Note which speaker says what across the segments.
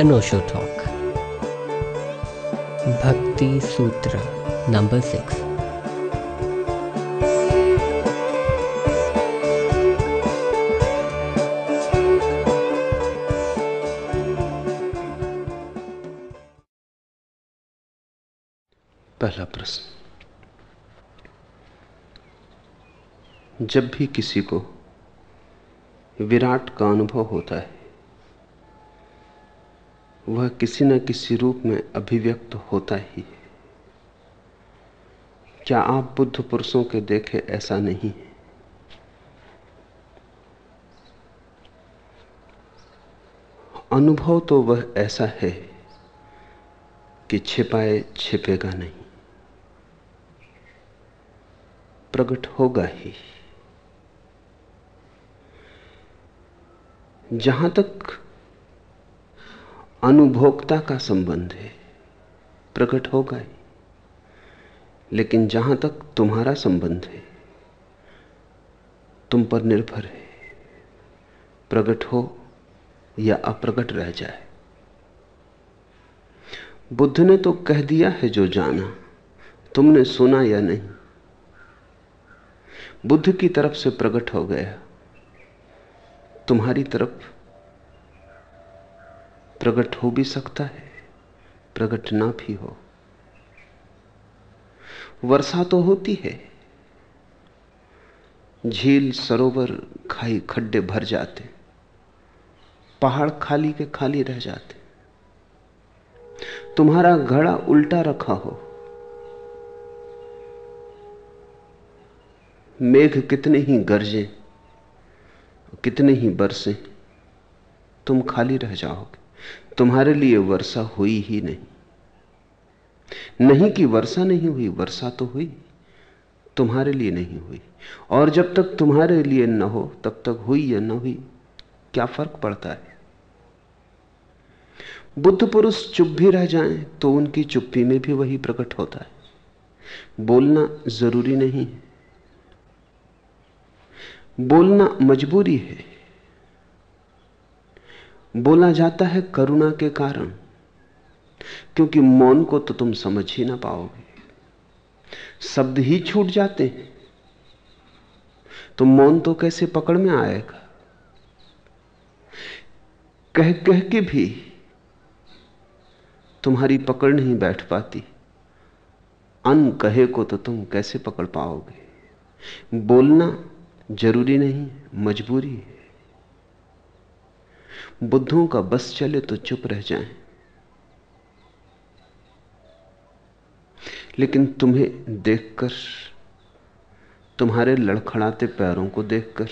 Speaker 1: अनोशो talk भक्ति सूत्र number six
Speaker 2: पहला प्रश्न। जब भी किसी को विराट का अनुभव होता है वह किसी न किसी रूप में अभिव्यक्त होता ही है। क्या आप बुद्ध पुरुषों के देखे ऐसा नहीं है? अनुभव तो वह ऐसा है कि छिपाए छिपेगा नहीं। प्रकट होगा ही। जहाँ तक अनुभोक्ता का संबंध है। प्रकट होगा ही लेकिन जहाँ तक तुम्हारा संबंध है, तुम पर निर्भर है। प्रकट हो या अप्रकट रह जाए। बुद्ध ने तो कह दिया है जो जाना, तुमने सुना या नहीं। बुद्ध की तरफ़ से प्रकट हो गया। तुम्हारी तरफ़ प्रकट हो भी सकता है प्रकट ना भी हो। वर्षा तो होती है, झील, सरोवर, खाई, खड्डे भर जाते, पहाड़ खाली के खाली रह जाते। तुम्हारा घड़ा उल्टा रखा हो, मेघ कितने ही गरजे, कितने ही बरसे, तुम खाली रह जाओगे। तुम्हारे लिए वर्षा हुई ही नहीं। नहीं कि वर्षा नहीं हुई, वर्षा तो हुई, तुम्हारे लिए नहीं हुई। और जब तक तुम्हारे लिए न हो, तब तक हुई या न हुई, क्या फ़र्क पड़ता है? बुद्ध पुरुष चुप भी रह जाएँ तो उनकी चुप्पी में भी वही प्रकट होता है। बोलना ज़रूरी नहीं है। बोलना मजबूरी है। बोला जाता है करुणा के कारण। क्योंकि मौन को तो तुम समझ ही ना पाओगे। शब्द ही छूट जाते हैं। तो मौन तो कैसे पकड़ में आएगा? कह कह के भी तुम्हारी पकड़ नहीं बैठ पाती। अन कहे को तो तुम कैसे पकड़ पाओगे? बोलना ज़रूरी नहीं, मजबूरी है। बुद्धों का बस चले तो चुप रह जाएँ। लेकिन तुम्हें देखकर, तुम्हारे लड़खड़ाते पैरों को देखकर,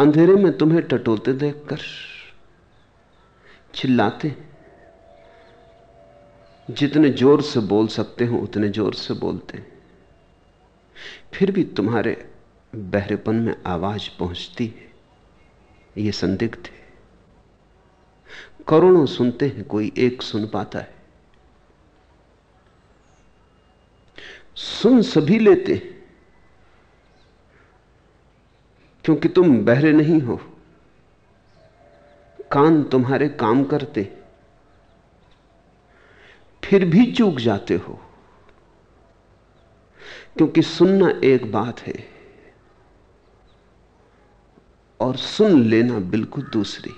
Speaker 2: अंधेरे में तुम्हें टटोलते देखकर, चिल्लाते, जितने ज़ोर से बोल सकते हो उतने ज़ोर से बोलते। फिर भी तुम्हारे बहरेपन में आवाज़ पहुँचती है। यह संदिग्ध है। करोड़ों सुनते हैं, कोई एक सुन पाता है। सुन सभी लेते क्योंकि तुम बहरे नहीं हो। कान तुम्हारे काम करते फिर भी चूक जाते हो, क्योंकि सुनना एक बात है। और सुन लेना बिल्कुल दूसरी।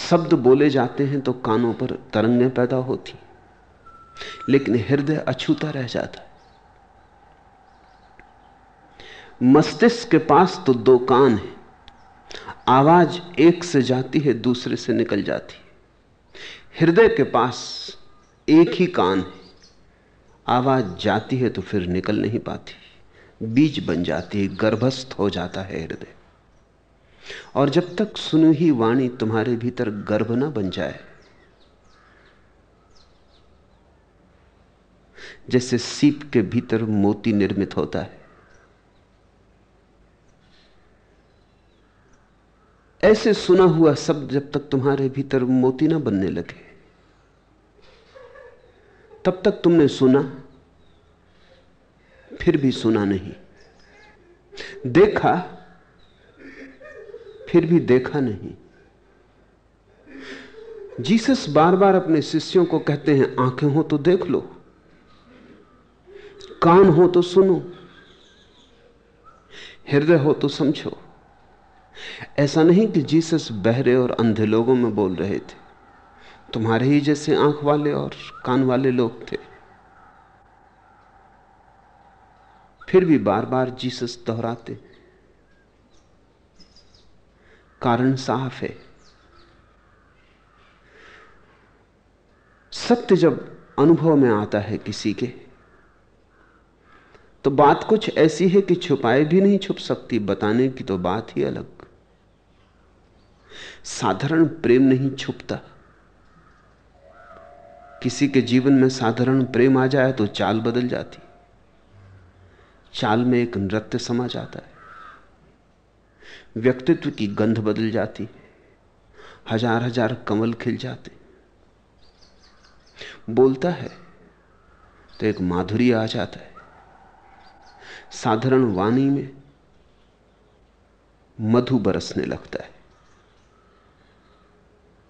Speaker 2: शब्द बोले जाते हैं तो कानों पर तरंगें पैदा होती लेकिन हृदय अछूता रह जाता है। मस्तिष्क के पास तो दो कान है, आवाज़ एक से जाती है, दूसरे से निकल जाती हृदय के पास एक ही कान है, आवाज़ जाती है तो फिर निकल नहीं पाती। बीज बन जाती है, गर्भस्थ हो जाता है हृदय। और जब तक सुनी ही वाणी तुम्हारे भीतर गर्भ ना बन जाए, जैसे सीप के भीतर मोती निर्मित होता है, ऐसे सुना हुआ शब्द जब तक तुम्हारे भीतर मोती ना बनने लगे, तब तक तुमने सुना फिर भी सुना नहीं। देखा, फिर भी देखा नहीं। जीसस बार बार अपने शिष्यों को कहते हैं, आँखें हो तो देख लो, कान हो तो सुनो, हृदय हो तो समझो। ऐसा नहीं कि जीसस बहरे और अंधे लोगों में बोल रहे थे। तुम्हारे ही जैसे आँख वाले और कान वाले लोग थे। फिर भी बार बार जीसस दोहराते। कारण साफ़ है। सत्य जब अनुभव में आता है किसी के तो बात कुछ ऐसी है कि छुपाए भी नहीं छुप सकती। बताने की तो बात ही अलग। साधारण प्रेम नहीं छुपता। किसी के जीवन में साधारण प्रेम आ जाए तो चाल बदल जाती। चाल में एक नृत्य समा जाता है। व्यक्तित्व की गंध बदल जाती हज़ार हज़ार कमल खिल जाते बोलता है तो एक माधुरी आ जाता है। साधारण वाणी में मधु बरसने लगता है।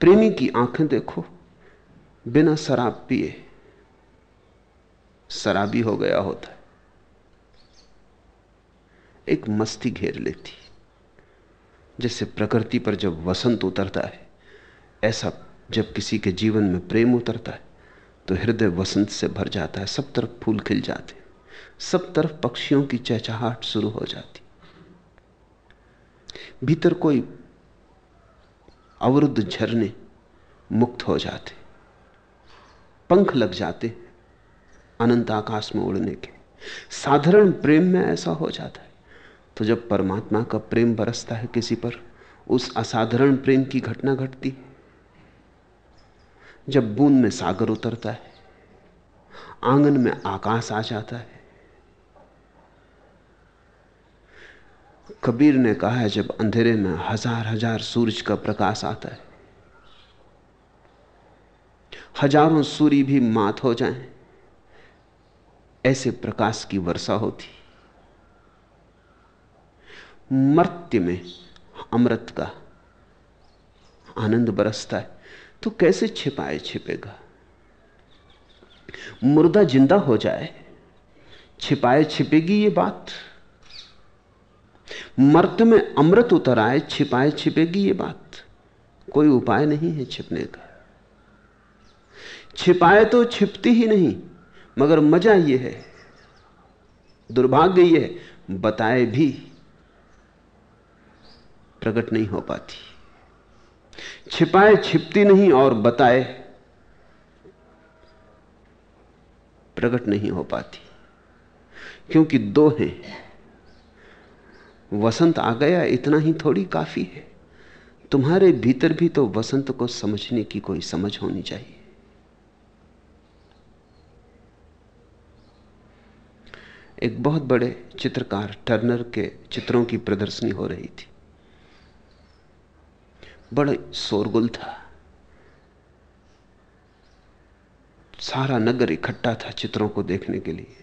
Speaker 2: प्रेमी की आँखें देखो, बिना शराब पिए शराबी हो गया होता है। एक मस्ती घेर लेती। जैसे प्रकृति पर जब वसंत उतरता है, ऐसा जब किसी के जीवन में प्रेम उतरता है तो हृदय वसंत से भर जाता है, सब तरफ़ फूल खिल जाते हैं, सब तरफ़ पक्षियों की चहचहाट शुरू हो जाती। भीतर कोई अवरुद्ध झरने मुक्त हो जाते, पंख लग जाते अनंत आकाश में उड़ने के। साधारण प्रेम में ऐसा हो जाता है। तो जब परमात्मा का प्रेम बरसता है किसी पर उस असाधारण प्रेम की घटना घटती जब बूंद में सागर उतरता है आँगन में आकाश आ जाता है। कबीर ने कहा है जब अंधेरे में हज़ार हज़ार सूरज का प्रकाश आता है हज़ारों सूर्य भी मात हो जाएँ, ऐसे प्रकाश की वर्षा होती। मर्त्य में अमृत का आनंद बरसता है। तो कैसे छिपाए, छिपेगा? मुर्दा ज़िंदा हो जाए, छिपाए, छिपेगी ये बात? मर्त में अमृत उतर आए, छिपाए, छिपेगी ये बात? कोई उपाय नहीं है छिपने का। छिपाए तो छिपती ही नहीं, मगर मज़ा यह है, दुर्भाग्य यह है, बताए भी प्रकट नहीं हो पाती। छिपाए, छिपती नहीं और बताए प्रकट नहीं हो पाती। क्योंकि दो हैं। वसंत आ गया, इतना ही थोड़ी काफ़ी है। तुम्हारे भीतर भी तो वसंत को समझने की कोई समझ होनी चाहिए। एक बहुत बड़े चित्रकार टर्नर के चित्रों की प्रदर्शनी हो रही थी। बड़े शोरगुल था। सारा नगर इकट्ठा था चित्रों को देखने के लिए।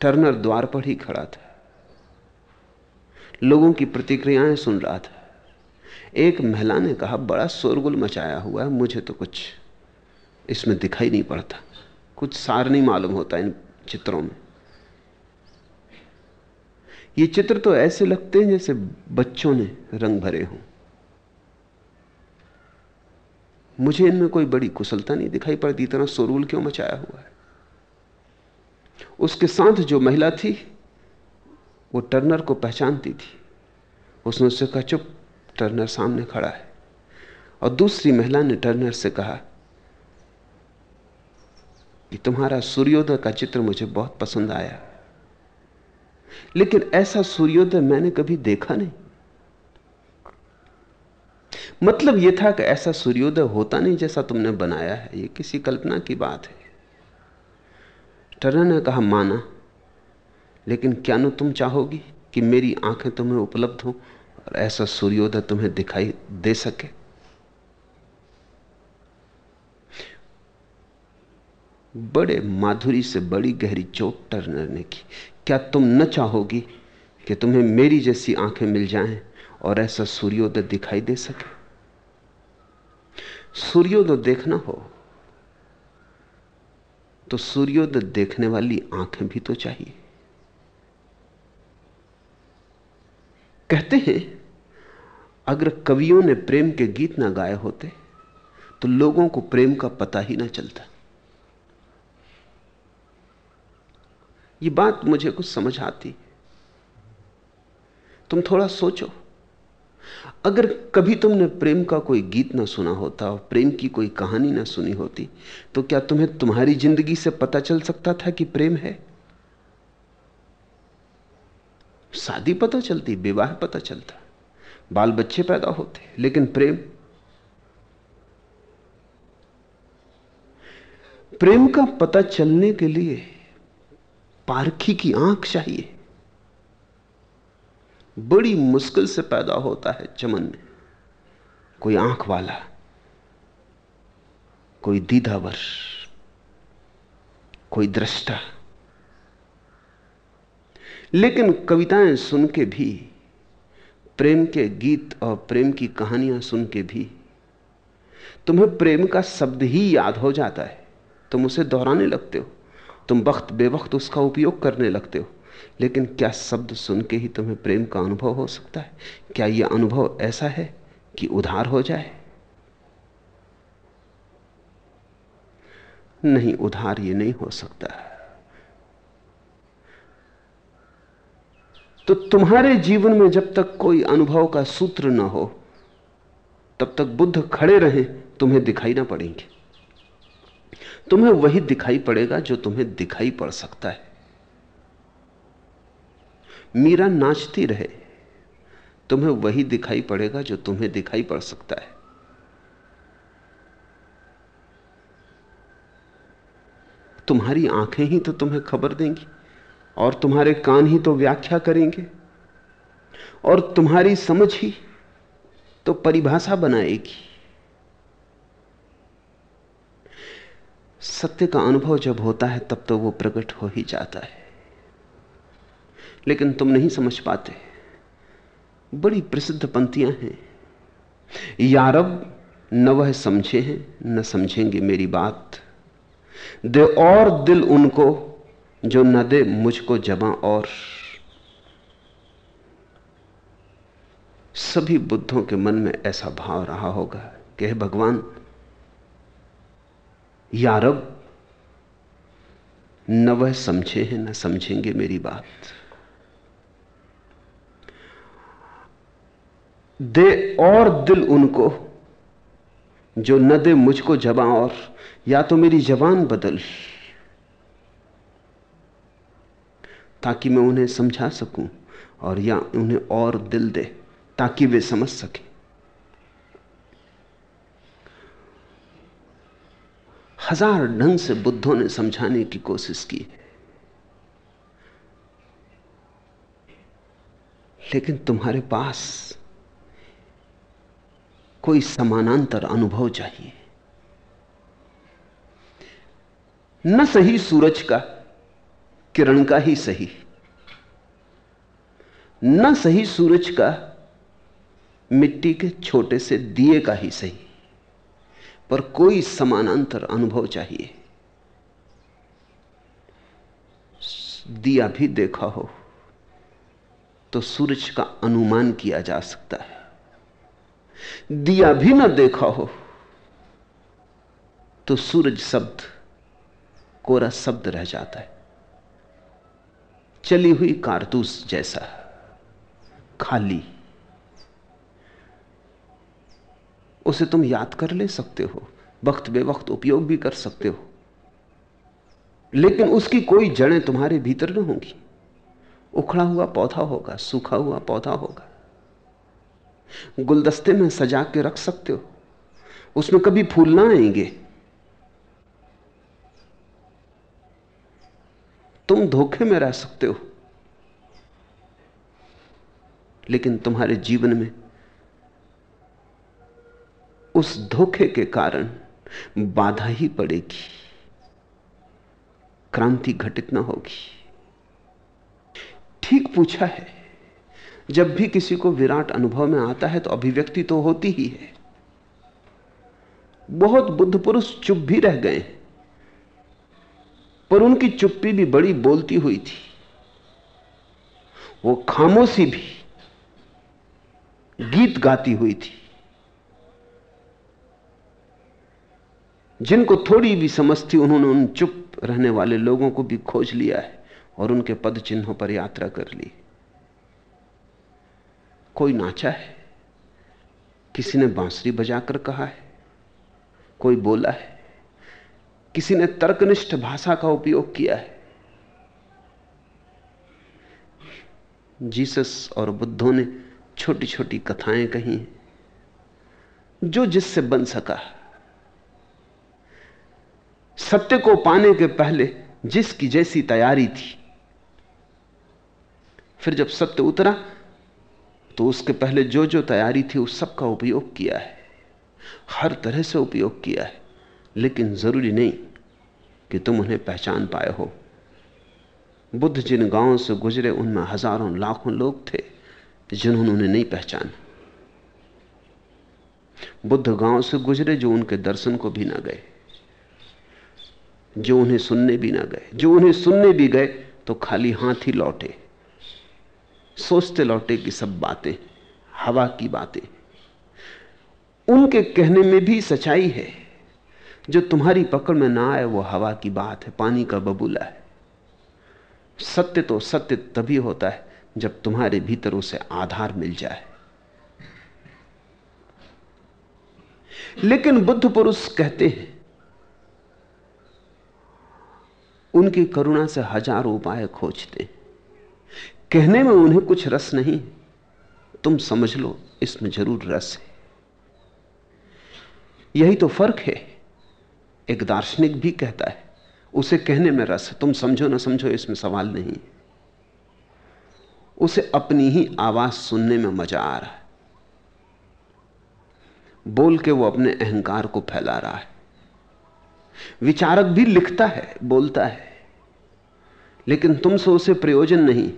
Speaker 2: टर्नर द्वार पर ही खड़ा था। लोगों की प्रतिक्रियाएँ सुन रहा था। एक महिला ने कहा, बड़ा शोरगुल मचाया हुआ है, मुझे तो कुछ इसमें दिखाई नहीं पड़ता। कुछ सार नहीं मालूम होता इन चित्रों में। ये चित्र तो ऐसे लगते हैं जैसे बच्चों ने रंग भरे हों। मुझे इनमें कोई बड़ी कुशलता नहीं दिखाई पड़ती, इतना शोरूल क्यों मचाया हुआ है? उसके साथ जो महिला थी, वो टर्नर को पहचानती थी। उसने उससे कहा, चुप, टर्नर सामने खड़ा है। और दूसरी महिला ने टर्नर से कहा कि तुम्हारा सूर्योदय का चित्र मुझे बहुत पसंद आया। लेकिन ऐसा सूर्योदय मैंने कभी देखा नहीं। मतलब यह था कि ऐसा सूर्योदय होता नहीं जैसा तुमने बनाया है। यह किसी कल्पना की बात है। टर्नर ने कहा, माना, लेकिन क्या न तुम चाहोगी कि मेरी आँखें तुम्हें उपलब्ध हो और ऐसा सूर्योदय तुम्हें दिखाई दे सके? बड़े माधुरी से बड़ी गहरी चोट टर्नर ने की। क्या तुम न चाहोगी कि तुम्हें मेरी जैसी आँखें मिल जाएँ और ऐसा सूर्योदय दिखाई दे सके? सूर्योदय देखना हो तो सूर्योदय देखने वाली आँखें भी तो चाहिए। कहते हैं, अगर कवियों ने प्रेम के गीत ना गाए होते तो लोगों को प्रेम का पता ही ना चलता। ये बात मुझे कुछ समझ आती। तुम थोड़ा सोचो अगर कभी तुमने प्रेम का कोई गीत ना सुना होता और प्रेम की कोई कहानी ना सुनी होती तो क्या तुम्हें तुम्हारी ज़िंदगी से पता चल सकता था कि प्रेम है? शादी पता चलती, विवाह पता चलता बाल बच्चे पैदा होते, लेकिन प्रेम? प्रेम का पता चलने के लिए पारखी की आँख चाहिए। बड़ी मुश्किल से पैदा होता है चमन में। कोई आँख वाला, कोई दीदावर कोई दृष्टा। लेकिन कविताएँ सुन के भी, प्रेम के गीत और प्रेम की कहानियाँ सुन के भी, तुम्हें प्रेम का शब्द ही याद हो जाता है। तुम उसे दोहराने लगते हो, तुम वक्त, बेवक्त उसका उपयोग करने लगते हो। लेकिन क्या शब्द सुन के ही तुम्हें प्रेम का अनुभव हो सकता है? क्या यह अनुभव ऐसा है कि उधार हो जाए? नहीं, उधार ये नहीं हो सकता। तो तुम्हारे जीवन में जब तक कोई अनुभव का सूत्र ना हो, तब तक बुद्ध खड़े रहे, तुम्हें दिखाई ना पड़ेंगे। तुम्हें वही दिखाई पड़ेगा जो तुम्हें दिखाई पड़ सकता है। मीरा नाचती रहे। तुम्हें वही दिखाई पड़ेगा जो तुम्हें दिखाई पड़ सकता है। तुम्हारी आँखें ही तो तुम्हें खबर देंगी, और तुम्हारे कान ही तो व्याख्या करेंगे, और तुम्हारी समझ ही तो परिभाषा बनाएगी। सत्य का अनुभव जब होता है, तब तो वो प्रकट हो ही जाता है। लेकिन तुम नहीं समझ पाते। बड़ी प्रसिद्ध पंक्तियाँ हैं। यारब न वह समझे हैं, न समझेंगे मेरी बात। दे और दिल उनको, जो न दे मुझको जबां और। सभी बुद्धों के मन में ऐसा भाव रहा होगा कि हे भगवान यारब न वह समझे हैं, न समझेंगे मेरी बात। दे और दिल उनको, जो न दे मुझको जबा और, या तो मेरी जबान बदल, ताकि मैं उन्हें समझा सकूँ और या उन्हें और दिल दे, ताकि वे समझ सके। हज़ार ढंग से बुद्धों ने समझाने की कोशिश की लेकिन तुम्हारे पास कोई समानांतर अनुभव चाहिए। न सही सूरज का, किरण का ही सही। न सही सूरज का, मिट्टी के छोटे से दिए का ही सही। पर कोई समानांतर अनुभव चाहिए। दिया भी देखा हो तो सूरज का अनुमान किया जा सकता है। दिया भी ना देखा हो तो सूरज शब्द, कोरा शब्द रह जाता है। चली हुई कारतूस जैसा, खाली। उसे तुम याद कर ले सकते हो, वक्त बे वक्त उपयोग भी कर सकते हो। लेकिन उसकी कोई जड़ें तुम्हारे भीतर न होंगी। उखड़ा हुआ पौधा होगा, सूखा हुआ पौधा होगा। गुलदस्ते में सजा के रख सकते हो। उसमें कभी फूल ना आएँगे। तुम धोखे में रह सकते हो। लेकिन तुम्हारे जीवन में उस धोखे के कारण बाधा ही पड़ेगी। क्रांति घटित ना होगी। ठीक पूछा है। जब भी किसी को विराट अनुभव में आता है तो अभिव्यक्ति तो होती ही है। बहुत बुद्ध पुरुष चुप भी रह गए पर उनकी चुप्पी भी बड़ी बोलती हुई थी। वो खामोशी भी गीत गाती हुई थी, जिनको थोड़ी भी समझ थी, उन्होंने उन चुप रहने वाले लोगों को भी खोज लिया है और उनके पद चिन्हों पर यात्रा कर ली। कोई नाचा है? किसी ने बांसुरी बजाकर कहा है? कोई बोला है? किसी ने तर्कनिष्ठ भाषा का उपयोग किया है? जीसस और बुद्धों ने छोटी छोटी कथाएँ कही जो जिससे बन सका। सत्य को पाने के पहले जिसकी जैसी तैयारी थी, फिर जब सत्य उतरा तो उसके पहले जो जो तैयारी थी, उस सब का उपयोग किया है। हर तरह से उपयोग किया है। लेकिन ज़रूरी नहीं कि तुम उन्हें पहचान पाए हो। बुद्ध जिन गाँवों से गुजरे, उनमें हज़ारों, लाखों लोग थे, जिन्होंने उन्हें नहीं पहचाना। बुद्ध गाँव से गुजरे, जो उनके दर्शन को भी ना गए, जो उन्हें सुनने भी ना गए, जो उन्हें सुनने भी गए तो खाली हाथ ही लौटे। सोचते लौटे कि सब बातें, हवा की बातें, उनके कहने में भी सच्चाई है। जो तुम्हारी पकड़ में ना आए, वो हवा की बात है, पानी का बबूला है। सत्य तो सत्य तभी होता है, जब तुम्हारे भीतर उसे आधार मिल जाए। लेकिन बुद्ध पुरुष कहते हैं, उनकी करुणा से हज़ारों उपाय खोजते कहने में उन्हें कुछ रस नहीं तुम समझ लो, इसमें ज़रूर रस है। यही तो फ़र्क है। एक दार्शनिक भी कहता है, उसे कहने में रस है। तुम समझो ना समझो, इसमें सवाल नहीं उसे अपनी ही आवाज़ सुनने में मज़ा आ रहा है। बोल के वो अपने अहंकार को फैला रहा है। विचारक भी लिखता है, बोलता है। लेकिन तुमसे उसे प्रयोजन नहीं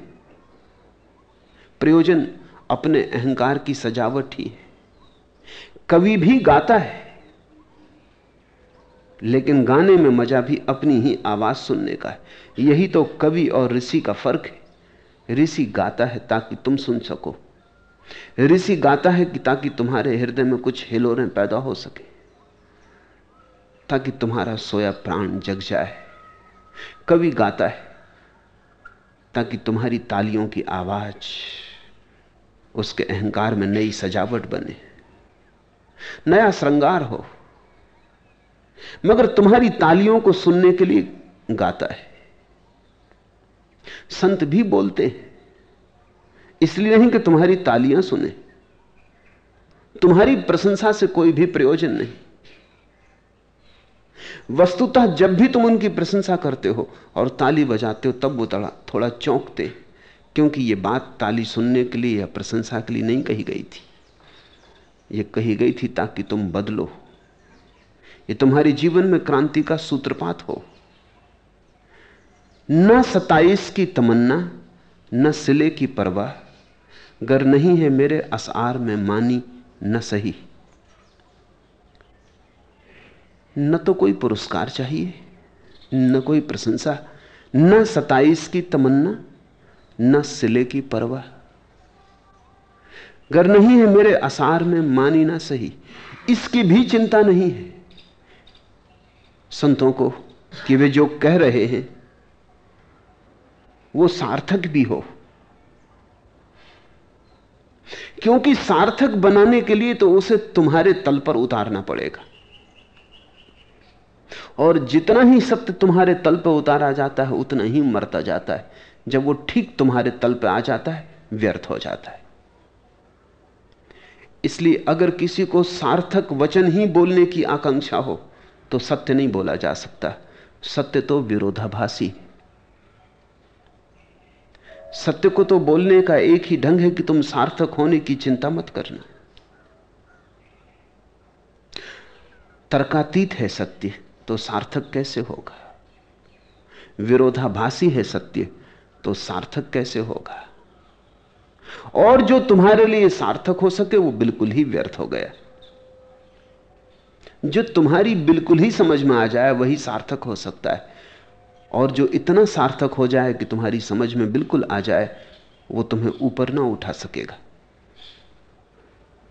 Speaker 2: प्रयोजन अपने अहंकार की सजावट ही है। कवि भी गाता है, लेकिन गाने में मज़ा भी अपनी ही आवाज़ सुनने का है। यही तो कवि और ऋषि का फ़र्क है। ऋषि गाता है ताकि तुम सुन सको। ऋषि गाता है कि ताकि तुम्हारे हृदय में कुछ हिलोरें पैदा हो सके, ताकि तुम्हारा सोया प्राण जग जाए। कवि गाता है ताकि तुम्हारी तालियों की आवाज़ उसके अहंकार में नई सजावट बने, नया श्रृंगार हो। मगर तुम्हारी तालियों को सुनने के लिए गाता है। संत भी बोलते हैं, इसलिए नहीं कि तुम्हारी तालियाँ सुने। तुम्हारी प्रशंसा से कोई भी प्रयोजन नहीं। वस्तुतः जब भी तुम उनकी प्रशंसा करते हो और ताली बजाते हो, तब वो थोड़ा चौंकते क्योंकि ये बात ताली सुनने के लिए या प्रशंसा के लिए नहीं कही गई थी। ये कही गई थी ताकि तुम बदलो। ये तुम्हारे जीवन में क्रांति का सूत्रपात हो। न सताइस की तमन्ना, न सिले की परवाह, गर नहीं है मेरे असार में मानी, न सही। न तो कोई पुरस्कार चाहिए, न कोई प्रशंसा, न सताइस की तमन्ना न सिले की परवाह। गर नहीं है मेरे असार में, मानी ना सही। इसकी भी चिंता नहीं है। संतों को कि वे जो कह रहे हैं, वो सार्थक भी हो। क्योंकि सार्थक बनाने के लिए तो उसे तुम्हारे तल पर उतारना पड़ेगा। और जितना ही सत्य तुम्हारे तल पर उतारा जाता है, उतना ही मरता जाता है। जब वो ठीक तुम्हारे तल पर आ जाता है, व्यर्थ हो जाता है। इसलिए अगर किसी को सार्थक वचन ही बोलने की आकांक्षा हो तो सत्य नहीं बोला जा सकता। सत्य तो विरोधाभासी। सत्य को तो बोलने का एक ही ढंग है कि तुम सार्थक होने की चिंता मत करना। तर्कातीत है सत्य तो सार्थक कैसे होगा? विरोधाभासी है सत्य तो सार्थक कैसे होगा? और जो तुम्हारे लिए सार्थक हो सके, वो बिल्कुल ही व्यर्थ हो गया। जो तुम्हारी बिल्कुल ही समझ में आ जाए, वही सार्थक हो सकता है। और जो इतना सार्थक हो जाए कि तुम्हारी समझ में बिल्कुल आ जाए, वो तुम्हें ऊपर ना उठा सकेगा।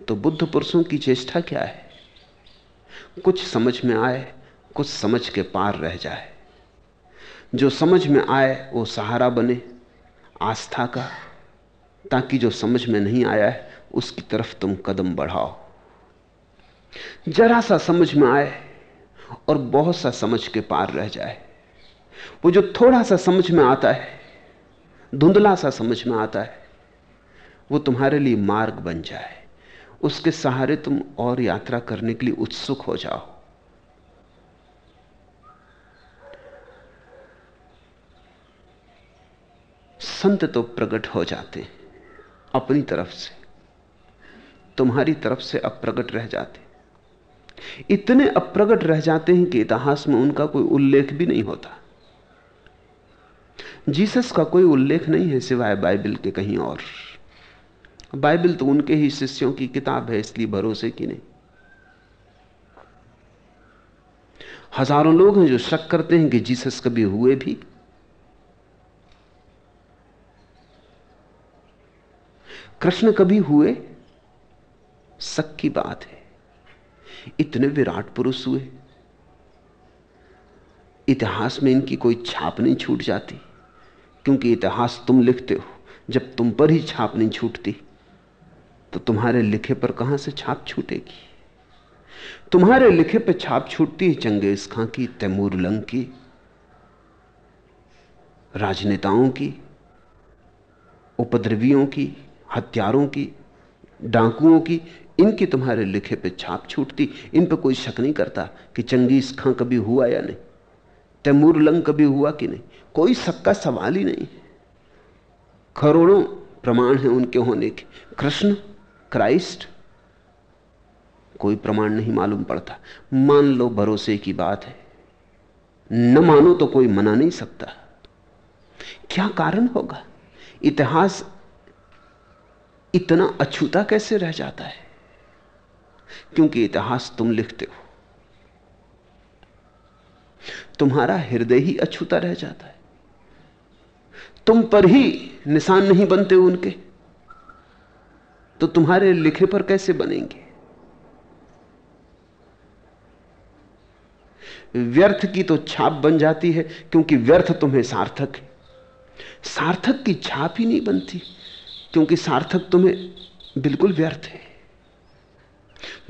Speaker 2: तो बुद्ध पुरुषों की चेष्टा क्या है? कुछ समझ में आए, कुछ समझ के पार रह जाए। जो समझ में आए, वो सहारा बने, आस्था का, ताकि जो समझ में नहीं आया है, उसकी तरफ़ तुम कदम बढ़ाओ। जरा सा समझ में आए और बहुत सा समझ के पार रह जाए। वो जो थोड़ा सा समझ में आता है, धुंधला सा समझ में आता है, वो तुम्हारे लिए मार्ग बन जाए। उसके सहारे तुम और यात्रा करने के लिए उत्सुक हो जाओ। संत तो प्रकट हो जाते अपनी तरफ़ से, तुम्हारी तरफ़ से अप्रगट रह जाते इतने अप्रगट रह जाते हैं कि इतिहास में उनका कोई उल्लेख भी नहीं होता। जीसस का कोई उल्लेख नहीं है सिवाय बाइबल के कहीं और। बाइबल तो उनके ही शिष्यों की किताब है, इसलिए भरोसे की नहीं। हज़ारों लोग हैं जो शक करते हैं कि जीसस कभी हुए भी। कृष्ण कभी हुए? शक की बात है। इतने विराट पुरुष हुए। इतिहास में इनकी कोई छाप नहीं छूट जाती, क्योंकि इतिहास तुम लिखते हो। जब तुम पर ही छाप नहीं छूटती तो तुम्हारे लिखे पर कहाँ से छाप छूटेगी? तुम्हारे लिखे पर छाप छूटती है चंगेज खां की, तैमूर लंग की, राजनेताओं की, उपद्रवियों की हत्यारों की, डाकुओं की, इनकी तुम्हारे लिखे पे छाप छूटती, इन पे कोई शक नहीं करता कि चंगेज खां कभी हुआ या नहीं, तैमूर लंग कभी हुआ कि नहीं, कोई शक का सवाल ही नहीं। करोड़ों प्रमाण हैं उनके होने के। कृष्ण, क्राइस्ट, कोई प्रमाण नहीं मालूम पड़ता। मान लो भरोसे की बात है। न मानो तो कोई मना नहीं सकता। क्या कारण होगा? इतिहास इतना अछूता कैसे रह जाता है? क्योंकि इतिहास तुम लिखते हो। तुम्हारा हृदय ही अछूता रह जाता है। तुम पर ही निशान नहीं बनते उनके। तो तुम्हारे लिखे पर कैसे बनेंगे? व्यर्थ की तो छाप बन जाती है, क्योंकि व्यर्थ तुम्हें सार्थक है। सार्थक की छाप ही नहीं बनती। क्योंकि सार्थक तुम्हें बिल्कुल व्यर्थ है।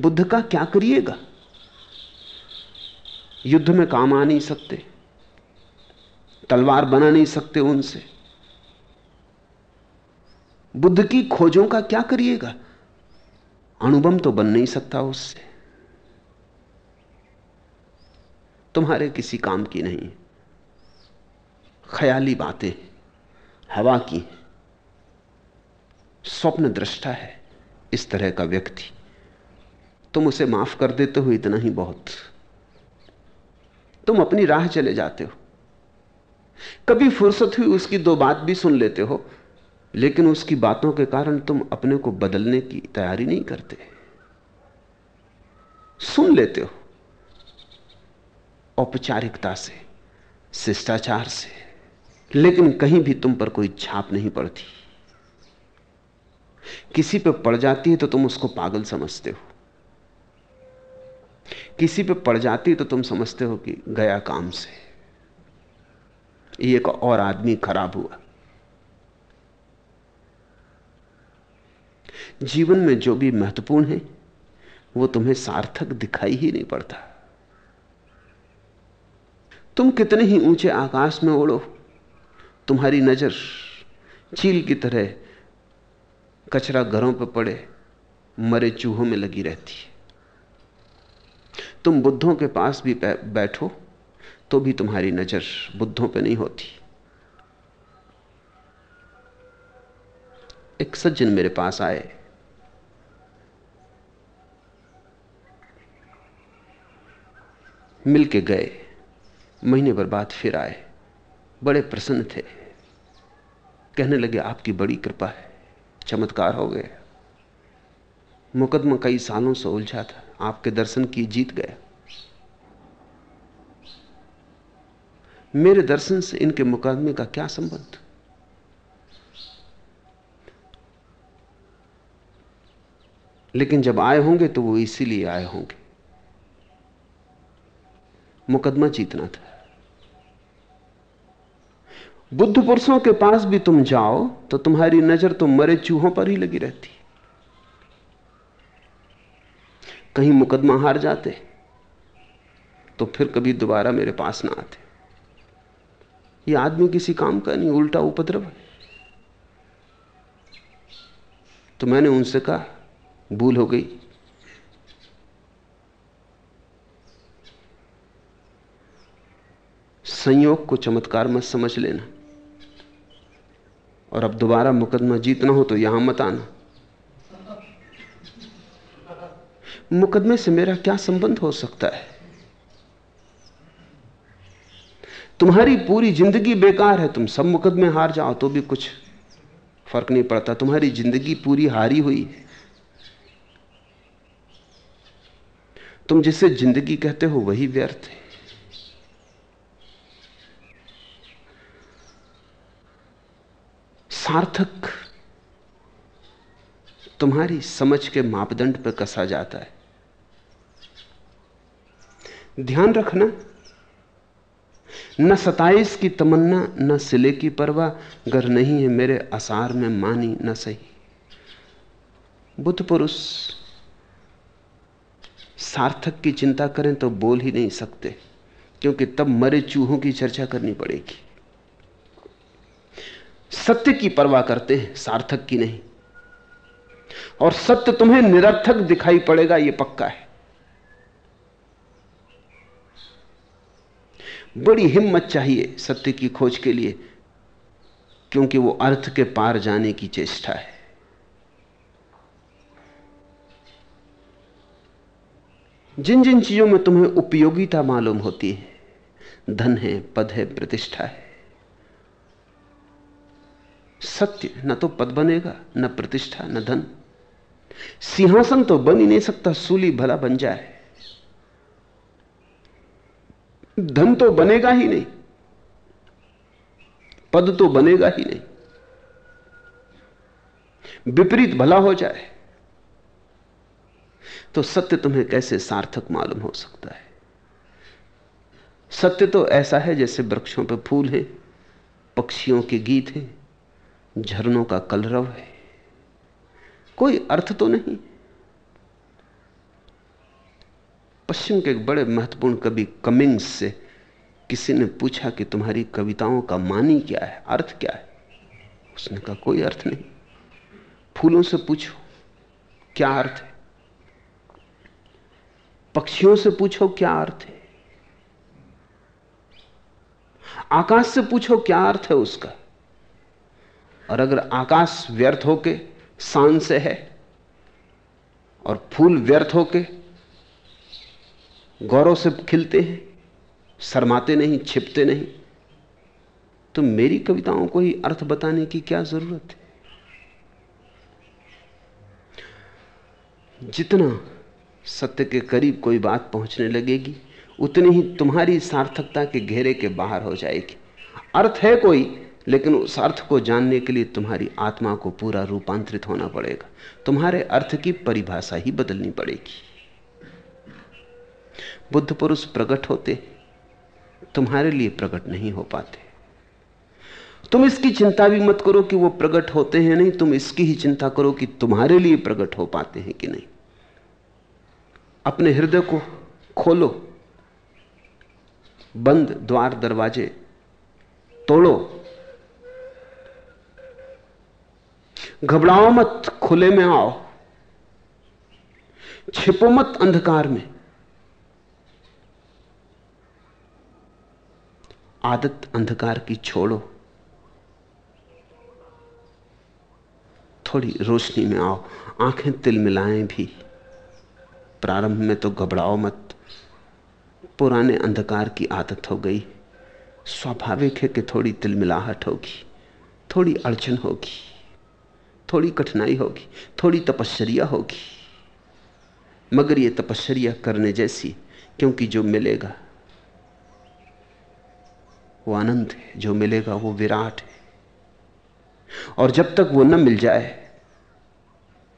Speaker 2: बुद्ध का क्या करिएगा? युद्ध में काम आ नहीं सकते, तलवार बना नहीं सकते उनसे। बुद्ध की खोजों का क्या करिएगा? अणुबम तो बन नहीं सकता उससे। तुम्हारे किसी काम की नहीं, ख्याली बातें, हवा की स्वप्न दृष्टा है इस तरह का व्यक्ति। तुम उसे माफ़ कर देते हो इतना ही बहुत। तुम अपनी राह चले जाते हो। कभी फुर्सत हुई उसकी दो बात भी सुन लेते हो, लेकिन उसकी बातों के कारण तुम अपने को बदलने की तैयारी नहीं करते। सुन लेते हो। औपचारिकता से, शिष्टाचार से, लेकिन कहीं भी तुम पर कोई छाप नहीं पड़ती। किसी पे पड़ जाती है तो तुम उसको पागल समझते हो। किसी पे पड़ जाती है तो तुम समझते हो कि गया काम से। एक और आदमी खराब हुआ। जीवन में जो भी महत्वपूर्ण है, वो तुम्हें सार्थक दिखाई ही नहीं पड़ता। तुम कितने ही ऊँचे आकाश में उड़ो, तुम्हारी नज़र चील की तरह कचरा घरों पर पड़े, मरे चूहों में लगी रहती है। तुम बुद्धों के पास भी बैठो तो भी तुम्हारी नज़र बुद्धों पे नहीं होती। एक सज्जन मेरे पास आए। मिल के गए। महीने भर बाद फिर आए। बड़े प्रसन्न थे। कहने लगे, आपकी बड़ी कृपा है। चमत्कार हो गया मुकदमा कई सालों से उलझा था। आपके दर्शन की जीत गया मेरे दर्शन से इनके मुकदमे का क्या संबंध? लेकिन जब आए होंगे तो वो इसीलिए आए होंगे। मुकदमा जीतना था। बुद्ध पुरुषों के पास भी तुम जाओ तो तुम्हारी नज़र तो मरे चूहों पर ही लगी रहती। कहीं मुकदमा हार जाते तो फिर कभी दोबारा मेरे पास ना आते। ये आदमी किसी काम का नहीं, उल्टा उपद्रव है। तो मैंने उनसे कहा, भूल हो गई। संयोग को चमत्कार मत समझ लेना। और अब दोबारा मुकदमा जीतना हो तो यहाँ मत आना। मुकदमे से मेरा क्या संबंध हो सकता है? तुम्हारी पूरी ज़िंदगी बेकार है, तुम सब मुकदमे हार जाओ तो भी कुछ फ़र्क नहीं पड़ता। तुम्हारी ज़िंदगी पूरी हारी हुई है। तुम जिसे ज़िंदगी कहते हो वही व्यर्थ है। सार्थक तुम्हारी समझ के मापदंड पर कसा जाता है। ध्यान रखना, न सताइस की तमन्ना, न सिले की परवाह गर नहीं है मेरे आसार में मानी न सही। बुद्ध पुरुष, सार्थक की चिंता करें तो बोल ही नहीं सकते, क्योंकि तब मरे चूहों की चर्चा करनी पड़ेगी। सत्य की परवाह करते हैं, सार्थक की नहीं। और सत्य तुम्हें निरर्थक दिखाई पड़ेगा यह पक्का है। बड़ी हिम्मत चाहिए सत्य की खोज के लिए, क्योंकि वो अर्थ के पार जाने की चेष्टा है। जिन जिन चीज़ों में तुम्हें उपयोगिता मालूम होती है, धन है, पद है, प्रतिष्ठा है सत्य, न तो पद बनेगा, न प्रतिष्ठा, न धन। सिंहासन तो बन ही नहीं सकता, सूली भला बन जाए। धन तो बनेगा ही नहीं, पद तो बनेगा ही नहीं। विपरीत भला हो जाए तो सत्य तुम्हें कैसे सार्थक मालूम हो सकता है? सत्य तो ऐसा है जैसे वृक्षों पर फूल है, पक्षियों के गीत हैं। झरनों का कलरव है। कोई अर्थ तो नहीं। पश्चिम के एक बड़े महत्वपूर्ण कवि कमिंग्स से किसी ने पूछा कि तुम्हारी कविताओं का मानी क्या है, अर्थ क्या है? उसने कहा, कोई अर्थ नहीं। फूलों से पूछो, क्या अर्थ है? पक्षियों से पूछो, क्या अर्थ है? आकाश से पूछो, क्या अर्थ है उसका? और अगर आकाश व्यर्थ होके शान से है और फूल व्यर्थ होके गौरव से खिलते हैं, शर्माते नहीं, छिपते नहीं तो मेरी कविताओं को ही अर्थ बताने की क्या ज़रूरत है? जितना सत्य के करीब कोई बात पहुँचने लगेगी, उतनी ही तुम्हारी सार्थकता के घेरे के बाहर हो जाएगी। अर्थ है कोई लेकिन उस अर्थ को जानने के लिए तुम्हारी आत्मा को पूरा रूपांतरित होना पड़ेगा। तुम्हारे अर्थ की परिभाषा ही बदलनी पड़ेगी। बुद्ध पुरुष प्रकट होते, तुम्हारे लिए प्रकट नहीं हो पाते। तुम इसकी चिंता भी मत करो कि वो प्रकट होते हैं नहीं, तुम इसकी ही चिंता करो कि तुम्हारे लिए प्रकट हो पाते हैं कि नहीं। अपने हृदय को खोलो, बंद द्वार दरवाजे तोड़ो। घबराओ मत, खुले में आओ। छिपो मत अंधकार में। आदत अंधकार की छोड़ो। थोड़ी रोशनी में आओ, आँखें तिल मिलाएँ भी। प्रारंभ में तो घबराओ मत। पुराने अंधकार की आदत हो गई। स्वाभाविक है कि थोड़ी तिलमिलाहट होगी, थोड़ी अड़चन होगी। थोड़ी कठिनाई होगी, थोड़ी तपश्चर्या होगी। मगर यह तपश्चर्या करने जैसी, क्योंकि जो मिलेगा, वो आनंद है, जो मिलेगा वो विराट है। और जब तक वो न मिल जाए,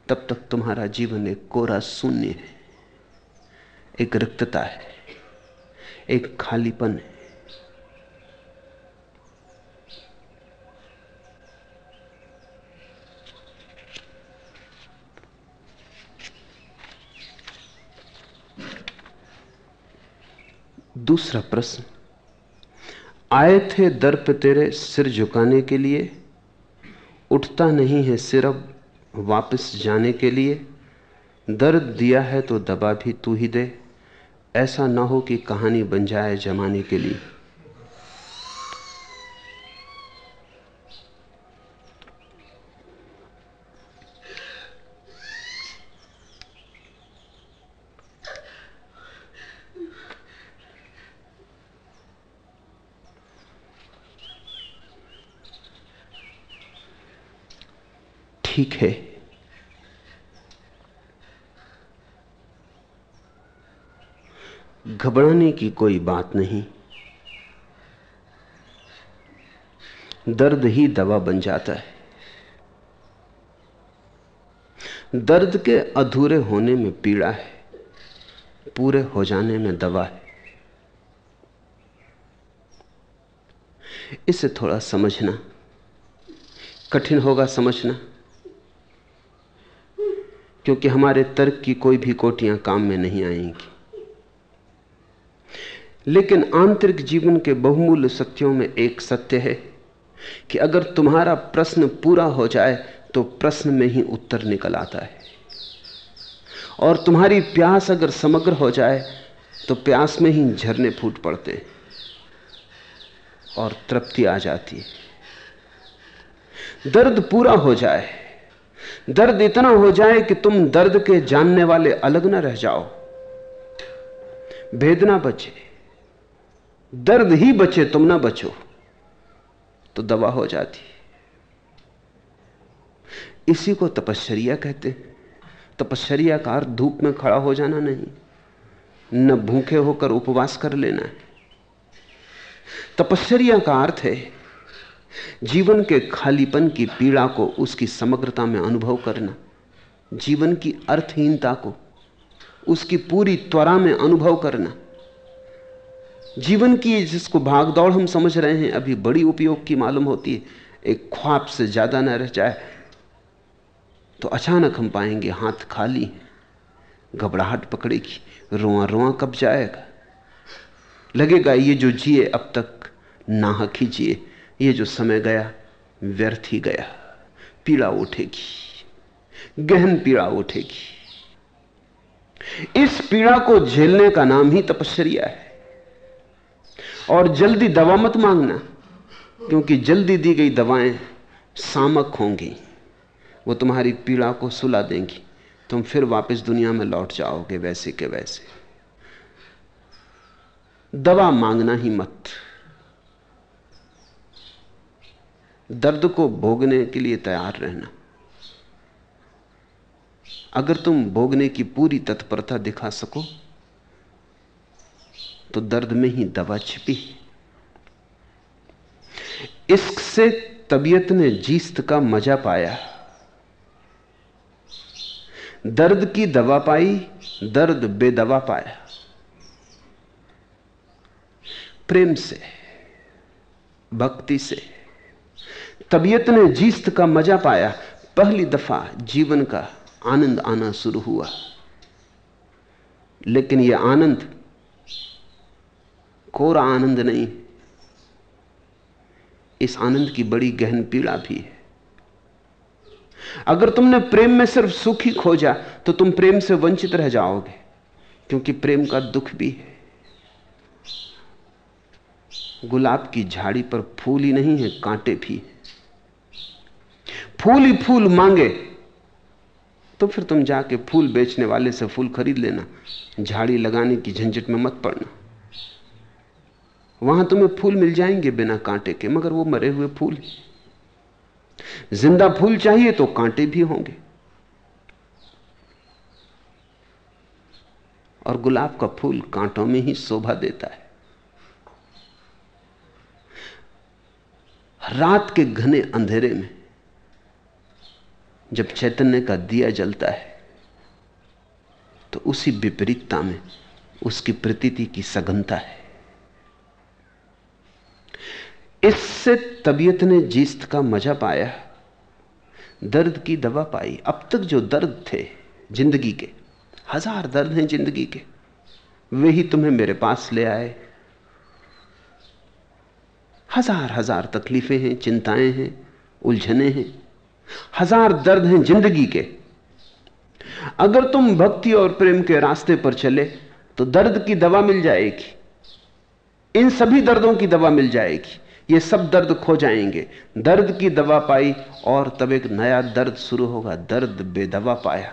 Speaker 2: तब तक तुम्हारा जीवन एक कोरा शून्य है, एक रिक्तता है, एक खालीपन है। दूसरा प्रश्न, आए थे दर पे तेरे सिर झुकाने के लिए, उठता नहीं है सिर अब वापस जाने के लिए, दर्द दिया है तो दबा भी तू ही दे, ऐसा ना हो कि कहानी बन जाए जमाने के लिए ठीक है। घबराने की कोई बात नहीं। दर्द ही दवा बन जाता है। दर्द के अधूरे होने में पीड़ा है। पूरे हो जाने में दवा है। इसे थोड़ा समझना। कठिन होगा समझना। क्योंकि हमारे तर्क की कोई भी कोटियाँ काम में नहीं आएँगी। लेकिन आंतरिक जीवन के बहुमूल्य सत्यों में एक सत्य है कि अगर तुम्हारा प्रश्न पूरा हो जाए तो प्रश्न में ही उत्तर निकल आता है। और तुम्हारी प्यास अगर समग्र हो जाए तो प्यास में ही झरने फूट पड़ते हैं और तृप्ति आ जाती है। दर्द पूरा हो जाए दर्द इतना हो जाए कि तुम दर्द के जानने वाले अलग ना रह जाओ। भेद ना बचे। दर्द ही बचे, तुम ना बचो। तो दवा हो जाती। इसी को तपश्चर्या कहते हैं। तपश्चर्या का अर्थ धूप में खड़ा हो जाना नहीं। न भूखे होकर उपवास कर लेना है। तपश्चर्या का अर्थ है। जीवन के खालीपन की पीड़ा को उसकी समग्रता में अनुभव करना, जीवन की अर्थहीनता को उसकी पूरी त्वरा में अनुभव करना। जीवन की जिसको भागदौड़ हम समझ रहे हैं, अभी बड़ी उपयोग की मालूम होती है। एक ख्वाब से ज़्यादा न रह जाए तो अचानक हम पाएँगे हाथ खाली घबराहट पकड़ेगी, रोआ रोआ कब जाएगा। लगेगा ये जो जिए, अब तक नाहक ही जिए। ये जो समय गया, व्यर्थ ही गया। पीड़ा उठेगी, गहन पीड़ा उठेगी। इस पीड़ा को झेलने का नाम ही तपश्चर्या है। और जल्दी दवा मत मांगना, क्योंकि जल्दी दी गई दवाएँ सामक होंगी। वो तुम्हारी पीड़ा को सुला देंगी। तुम फिर वापस दुनिया में लौट जाओगे वैसे के वैसे। दवा मांगना ही मत। दर्द को भोगने के लिए तैयार रहना। अगर तुम भोगने की पूरी तत्परता दिखा सको तो दर्द में ही दवा छिपी। इश्क से तबीयत ने जीस्त का मज़ा पाया। दर्द की दवा पाई, दर्द बेदवा पाया। प्रेम से, भक्ति से तबीयत ने जीस्त का मज़ा पाया। पहली दफ़ा जीवन का आनंद आना शुरू हुआ। लेकिन यह आनंद कोरा आनंद नहीं। इस आनंद की बड़ी गहन पीड़ा भी है। अगर तुमने प्रेम में सिर्फ़ सुख ही खोजा तो तुम प्रेम से वंचित रह जाओगे, क्योंकि प्रेम का दुख भी है। गुलाब की झाड़ी पर फूल ही नहीं है, कांटे भी है। फूल ही फूल मांगे तो फिर तुम जाके फूल बेचने वाले से फूल खरीद लेना, झाड़ी लगाने की झंझट में मत पड़ना। वहाँ तुम्हें फूल मिल जाएँगे बिना कांटे के, मगर वो मरे हुए फूल ज़िंदा फूल चाहिए तो कांटे भी होंगे। और गुलाब का फूल कांटों में ही शोभा देता है। रात के घने अंधेरे में जब चैतन्य का दिया जलता है तो उसी विपरीतता में उसकी प्रतीति की सघनता है। इससे तबीयत ने जीस्त का मज़ा पाया, दर्द की दवा पाई। अब तक जो दर्द थे ज़िंदगी के, हज़ार दर्द हैं ज़िंदगी के, वे ही तुम्हें मेरे पास ले आए। हज़ार हज़ार तकलीफें हैं, चिंताएँ हैं, उलझने हैं हज़ार दर्द हैं ज़िंदगी के। अगर तुम भक्ति और प्रेम के रास्ते पर चले तो दर्द की दवा मिल जाएगी। इन सभी दर्दों की दवा मिल जाएगी। ये सब दर्द खो जाएँगे। दर्द की दवा पाई और तब एक नया दर्द शुरू होगा। दर्द बेदवा पाया।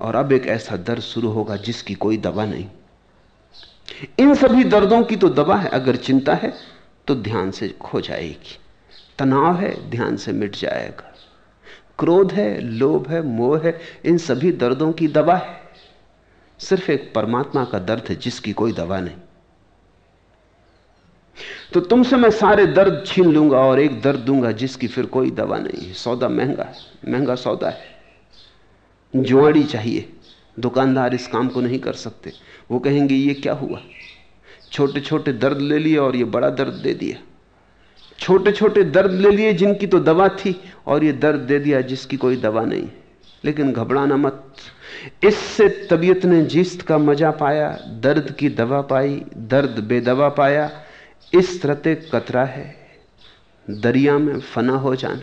Speaker 2: और अब एक ऐसा दर्द शुरू होगा जिसकी कोई दवा नहीं। इन सभी दर्दों की तो दवा है। अगर चिंता है तो ध्यान से खो जाएगी। तनाव है, ध्यान से मिट जाएगा। क्रोध है, लोभ है, मोह है, इन सभी दर्दों की दवा है। सिर्फ़ एक परमात्मा का दर्द है, जिसकी कोई दवा नहीं। तो तुमसे मैं सारे दर्द छीन लूँगा और एक दर्द दूँगा, जिसकी फिर कोई दवा नहीं है। सौदा महँगा है, महँगा सौदा है। जुआड़ी चाहिए। दुकानदार इस काम को नहीं कर सकते। वो कहेंगे, ये क्या हुआ? छोटे छोटे दर्द ले लिए और ये बड़ा दर्द दे दिया। छोटे छोटे दर्द ले लिए जिनकी तो दवा थी, और ये दर्द दे दिया जिसकी कोई दवा नहीं। लेकिन घबराना मत। इससे तबीयत ने जीस्त का मज़ा पाया, दर्द की दवा पाई, दर्द बेदवा पाया। इस तरते कतरा है। दरिया में फना हो जाना।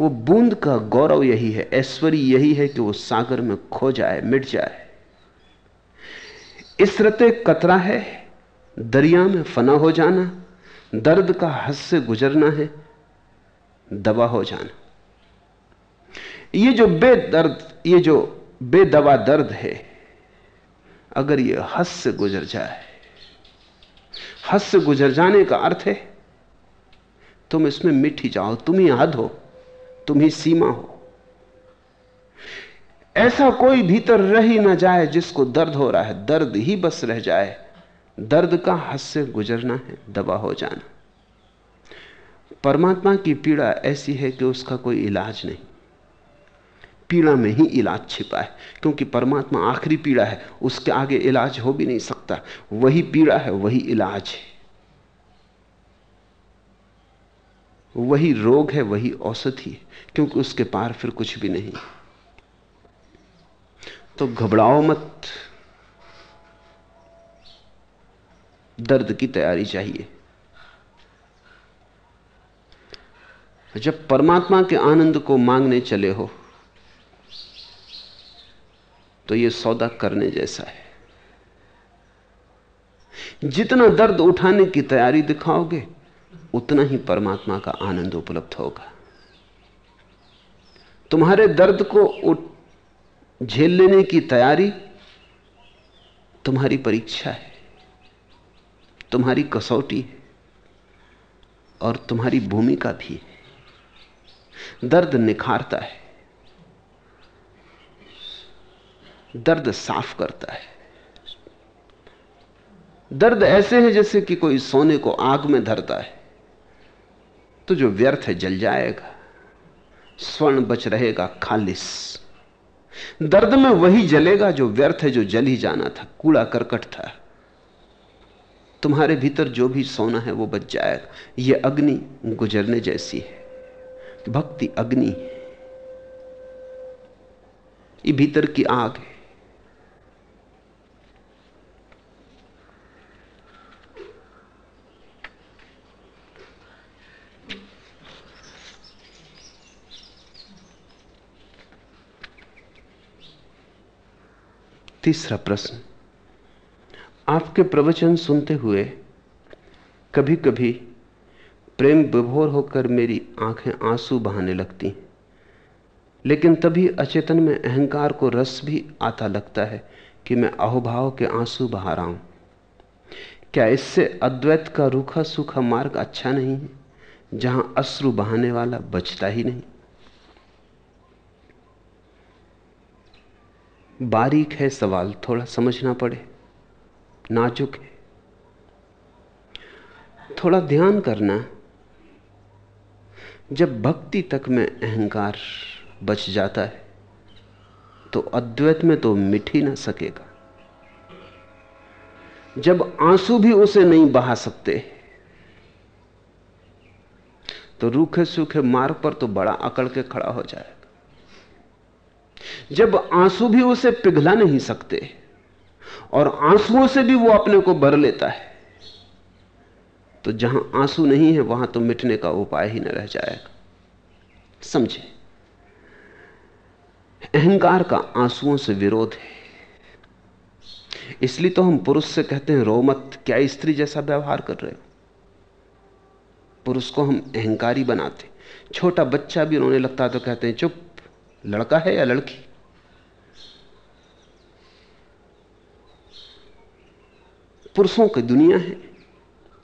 Speaker 2: वो बूंद का गौरव यही है, ऐश्वर्य यही है कि वो सागर में खो जाए, मिट जाए। इस रते कतरा है। दरिया में फना हो जाना। दर्द का हद से गुजरना है दवा हो जाना। ये जो बेदर्द, ये जो बेदवा दर्द है, अगर ये हद से गुजर जाए, हद से गुजर जाने का अर्थ है, तुम इसमें मिठी जाओ, तुम ही हद हो, तुम ही सीमा हो। ऐसा कोई भीतर रह ही ना जाए जिसको दर्द हो रहा है, दर्द ही बस रह जाए। दर्द का हद से गुजरना है, दबा हो जाना। परमात्मा की पीड़ा ऐसी है कि उसका कोई इलाज नहीं। पीड़ा में ही इलाज छिपा है, क्योंकि परमात्मा आखिरी पीड़ा है, उसके आगे इलाज हो भी नहीं सकता। वही पीड़ा है, वही इलाज है। वही रोग है, वही औषधि है, क्योंकि उसके पार फिर कुछ भी नहीं। तो घबराओ मत। दर्द की तैयारी चाहिए। जब परमात्मा के आनंद को मांगने चले हो तो यह सौदा करने जैसा है। जितना दर्द उठाने की तैयारी दिखाओगे, उतना ही परमात्मा का आनंद उपलब्ध होगा। तुम्हारे दर्द को झेल लेने की तैयारी तुम्हारी परीक्षा है। तुम्हारी कसौटी है और तुम्हारी भूमिका भी है। दर्द निखारता है। दर्द साफ़ करता है। दर्द ऐसे है जैसे कि कोई सोने को आग में धरता है। तो जो व्यर्थ है, जल जाएगा। स्वर्ण बच रहेगा खालिस दर्द में वही जलेगा जो व्यर्थ है, जो जल ही जाना था, कूड़ा करकट था। तुम्हारे भीतर जो भी सोना है वो बच जाएगा। ये अग्नि गुजरने जैसी है। भक्ति अग्नि ये भीतर की आग है। तीसरा प्रश्न। आपके प्रवचन सुनते हुए कभी कभी प्रेम विभोर होकर मेरी आँखें आँसू बहाने लगती हैं। लेकिन तभी अचेतन में अहंकार को रस भी आता लगता है कि मैं अहोभाव के आँसू बहा रहा हूँ। क्या इससे अद्वैत का रूखा सूखा मार्ग अच्छा नहीं है, जहाँ अश्रु बहाने वाला बचता ही नहीं? बारीक है सवाल, थोड़ा समझना पड़े। नाजुक है। थोड़ा ध्यान करना। जब भक्ति तक में अहंकार बच जाता है तो अद्वैत में तो मिट ही ना सकेगा। जब आँसू भी उसे नहीं बहा सकते तो रूखे सूखे मार्ग पर तो बड़ा अकड़ के खड़ा हो जाएगा। जब आँसू भी उसे पिघला नहीं सकते और आंसुओं से भी वो अपने को भर लेता है। तो जहाँ आँसू नहीं है, वहाँ तो मिटने का उपाय ही न रह जाएगा। समझे? अहंकार का आंसुओं से विरोध है। इसलिए तो हम पुरुष से कहते हैं, रो मत, क्या स्त्री जैसा व्यवहार कर रहे हो? पुरुष को हम अहंकारी बनाते। छोटा बच्चा भी रोने लगता तो कहते हैं, चुप, लड़का है या लड़की? पुरुषों की दुनिया है।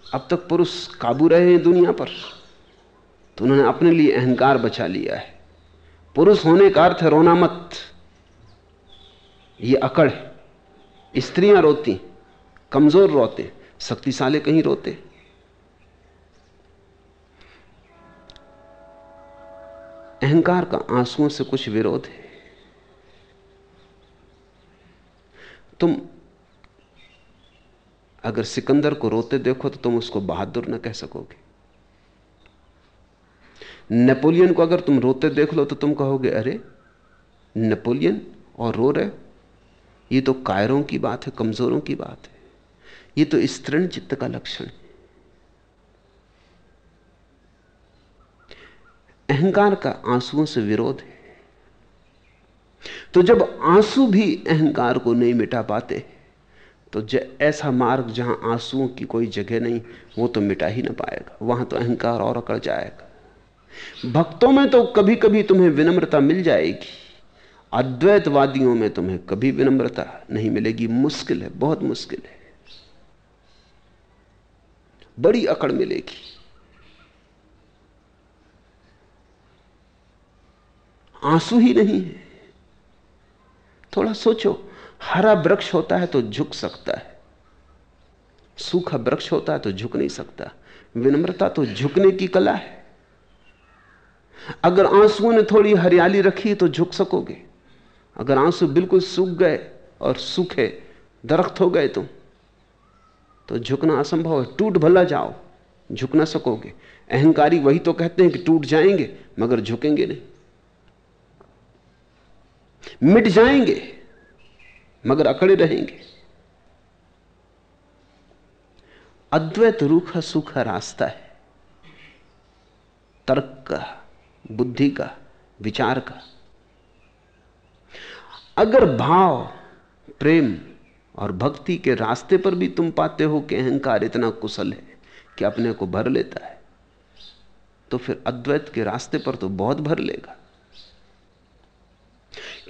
Speaker 2: अब तक पुरुष काबू रहे हैं दुनिया पर तो उन्होंने अपने लिए अहंकार बचा लिया है। पुरुष होने का अर्थ है रोना मत। ये अकड़ है। स्त्रियाँ रोती, कमज़ोर रोते, शक्तिशाली कहीं रोते। अहंकार का आंसुओं से कुछ विरोध है। तुम अगर सिकंदर को रोते देखो तो तुम उसको बहादुर ना कह सकोगे। नेपोलियन को अगर तुम रोते देख लो तो तुम कहोगे, अरे, नेपोलियन और रो रहे ये तो कायरों की बात है, कमजोरों की बात है। ये तो स्तृण चित्त का लक्षण है। अहंकार का आंसुओं से विरोध है। तो जब आँसू भी अहंकार को नहीं मिटा पाते तो ऐसा मार्ग जहाँ आंसुओं की कोई जगह नहीं, वो तो मिटा ही ना पाएगा। वहाँ तो अहंकार और अकड़ जाएगा। भक्तों में तो कभी कभी तुम्हें विनम्रता मिल जाएगी। अद्वैतवादियों में तुम्हें कभी विनम्रता नहीं मिलेगी। मुश्किल है, बहुत मुश्किल है। बड़ी अकड़ मिलेगी। आँसू ही नहीं है। थोड़ा सोचो। हरा वृक्ष होता है तो झुक सकता है। सूखा वृक्ष होता है तो झुक नहीं सकता। विनम्रता तो झुकने की कला है। अगर आंसुओं ने थोड़ी हरियाली रखी तो झुक सकोगे। अगर आँसू बिल्कुल सूख गए और सूखे, दरख्त हो गए तुम तो झुकना असंभव है। टूट भला जाओ, झुक ना सकोगे। अहंकारी वही तो कहते हैं कि टूट जाएँगे, मगर झुकेंगे नहीं। मिट जाएँगे। मगर अकड़े रहेंगे। अद्वैत रूखा सूखा रास्ता है। तर्क का, बुद्धि का, विचार का। अगर भाव, प्रेम और भक्ति के रास्ते पर भी तुम पाते हो कि अहंकार इतना कुशल है कि अपने को भर लेता है तो फिर अद्वैत के रास्ते पर तो बहुत भर लेगा।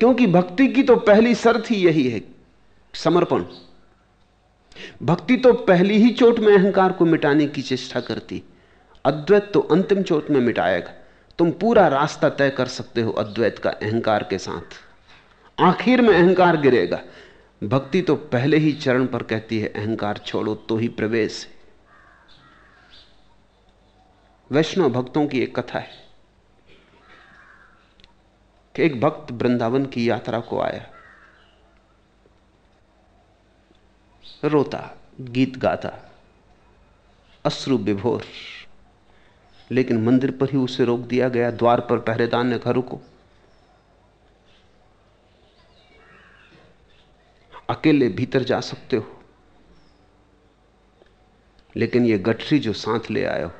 Speaker 2: क्योंकि भक्ति की तो पहली शर्त ही यही है, समर्पण। भक्ति तो पहली ही चोट में अहंकार को मिटाने की चेष्टा करती। अद्वैत तो अंतिम चोट में मिटाएगा। तुम पूरा रास्ता तय कर सकते हो अद्वैत का अहंकार के साथ। आखिर में अहंकार गिरेगा। भक्ति तो पहले ही चरण पर कहती है, अहंकार छोड़ो तो ही प्रवेश वैष्णव भक्तों की एक कथा है। कि एक भक्त वृंदावन की यात्रा को आया। रोता, गीत गाता, अश्रु विभोर, लेकिन मंदिर पर ही उसे रोक दिया गया, द्वार पर पहरेदार ने घर को। अकेले भीतर जा सकते हो, लेकिन यह गठरी जो साथ ले आए हो,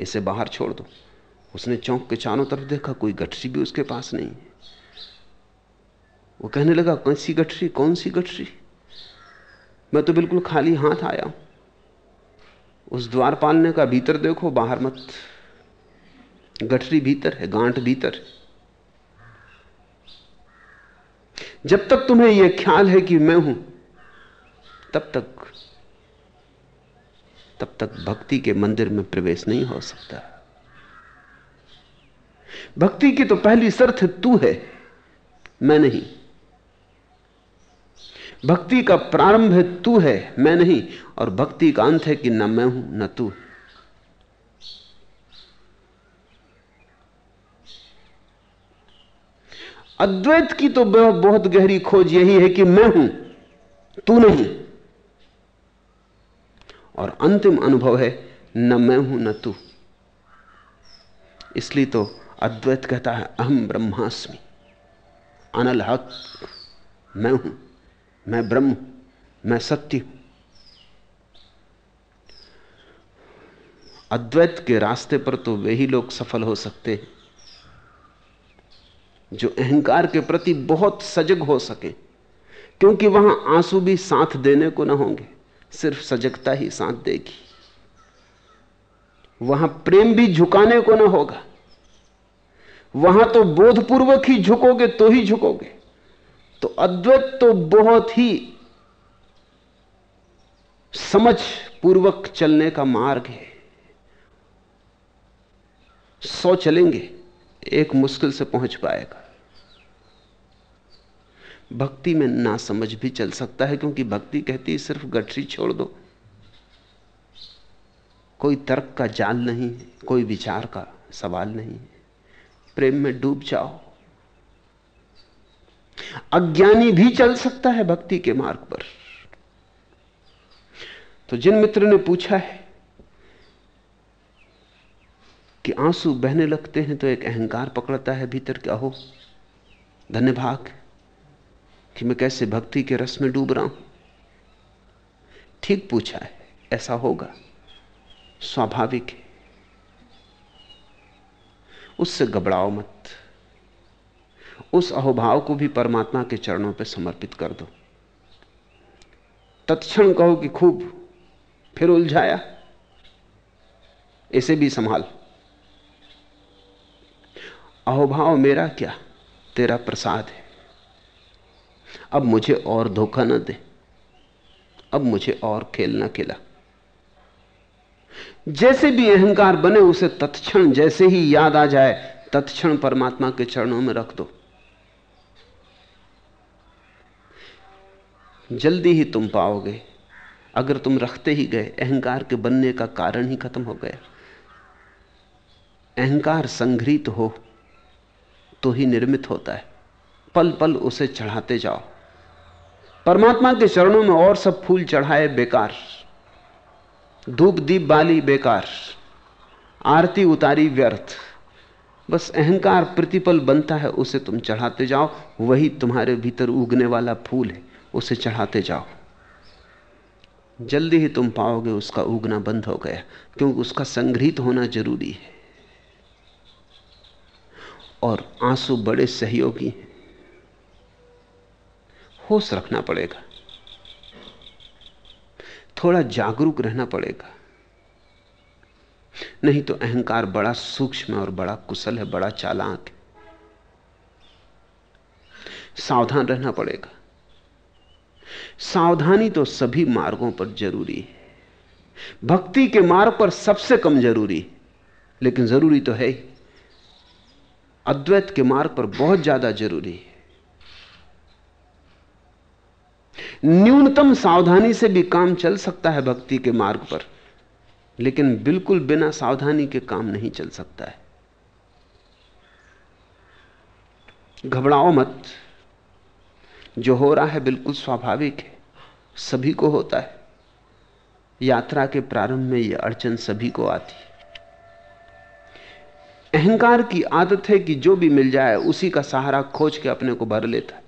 Speaker 2: इसे बाहर छोड़ दो। उसने चौंक के चारों तरफ़ देखा, कोई गठरी भी उसके पास नहीं है। वो कहने लगा, कौन सी गठरी, कौन सी गठरी? मैं तो बिल्कुल खाली हाथ आया हूँ। उस द्वारपाल ने का भीतर देखो, बाहर मत। गठरी भीतर है, गांठ भीतर है। जब तक तुम्हें यह ख्याल है कि मैं हूँ, तब तक तब तक भक्ति के मंदिर में प्रवेश नहीं हो सकता। भक्ति की तो पहली शर्त है तू है। मैं नहीं। भक्ति का प्रारंभ है तू है, मैं नहीं। और भक्ति का अंत है कि न मैं हूँ, न तू। अद्वैत की तो बहुत गहरी खोज यही है कि मैं हूँ, तू नहीं। और अंतिम अनुभव है, न मैं हूँ, न तू। इसलिए तो अद्वैत कहता है अहम ब्रह्मास्मि। अनल हक, मैं हूँ, मैं ब्रह्म मैं सत्य हूँ। अद्वैत के रास्ते पर तो वे ही लोग सफल हो सकते हैं, जो अहंकार के प्रति बहुत सजग हो सके, क्योंकि वहाँ आँसू भी साथ देने को ना होंगे, सिर्फ़ सजगता ही साथ देगी। वहाँ प्रेम भी झुकाने को ना होगा। वहाँ तो बोधपूर्वक ही झुकोगे तो ही झुकोगे। तो अद्वैत तो बहुत ही समझ पूर्वक चलने का मार्ग है। सौ चलेंगे, एक मुश्किल से पहुँच पाएगा। भक्ति में ना समझ भी चल सकता है, क्योंकि भक्ति कहती है, सिर्फ़ गठरी छोड़ दो। कोई तर्क का जाल नहीं है, कोई विचार का सवाल नहीं है। प्रेम में डूब जाओ। अज्ञानी भी चल सकता है भक्ति के मार्ग पर। तो जिन मित्र ने पूछा है कि आँसू बहने लगते हैं तो एक अहंकार पकड़ता है, भीतर क्या हो? धन्य भाग कि मैं कैसे भक्ति के रस में डूब रहा हूँ। ठीक पूछा है, ऐसा होगा, स्वाभाविक है। उससे घबराओ मत। उस अहोभाव को भी परमात्मा के चरणों पर समर्पित कर दो। तत्क्षण कहो कि खूब, फिर उलझाया। इसे भी संभाल। अहोभाव मेरा क्या? तेरा प्रसाद है। अब मुझे और धोखा न दे। अब मुझे और खेल न खिला। जैसे भी अहंकार बने, उसे तत्क्षण जैसे ही याद आ जाए, तत्क्षण परमात्मा के चरणों में रख दो। जल्दी ही तुम पाओगे। अगर तुम रखते ही गए, अहंकार के बनने का कारण ही खत्म हो गया। अहंकार संग्रहित हो तो ही निर्मित होता है। पल पल उसे चढ़ाते जाओ। परमात्मा के चरणों में और सब फूल चढ़ाए, बेकार। धूप दीप बाली बेकार, आरती उतारी व्यर्थ। बस अहंकार प्रतिपल बनता है, उसे तुम चढ़ाते जाओ, वही तुम्हारे भीतर उगने वाला फूल है, उसे चढ़ाते जाओ। जल्दी ही तुम पाओगे उसका उगना बंद हो गया, क्योंकि उसका संग्रहित होना ज़रूरी है। और आँसू बड़े सहयोगी हैं। होश रखना पड़ेगा। थोड़ा जागरूक रहना पड़ेगा। नहीं तो अहंकार बड़ा सूक्ष्म और बड़ा कुशल है, बड़ा चालाक है। सावधान रहना पड़ेगा। सावधानी तो सभी मार्गों पर ज़रूरी है। भक्ति के मार्ग पर सबसे कम ज़रूरी लेकिन ज़रूरी तो है ही। अद्वैत के मार्ग पर बहुत ज़्यादा ज़रूरी है। न्यूनतम सावधानी से भी काम चल सकता है भक्ति के मार्ग पर, लेकिन बिल्कुल बिना सावधानी के काम नहीं चल सकता है। घबराओ मत। जो हो रहा है बिल्कुल स्वाभाविक है, सभी को होता है। यात्रा के प्रारंभ में यह अड़चन सभी को आती है। अहंकार की आदत है कि जो भी मिल जाए, उसी का सहारा खोज के अपने को भर लेता है।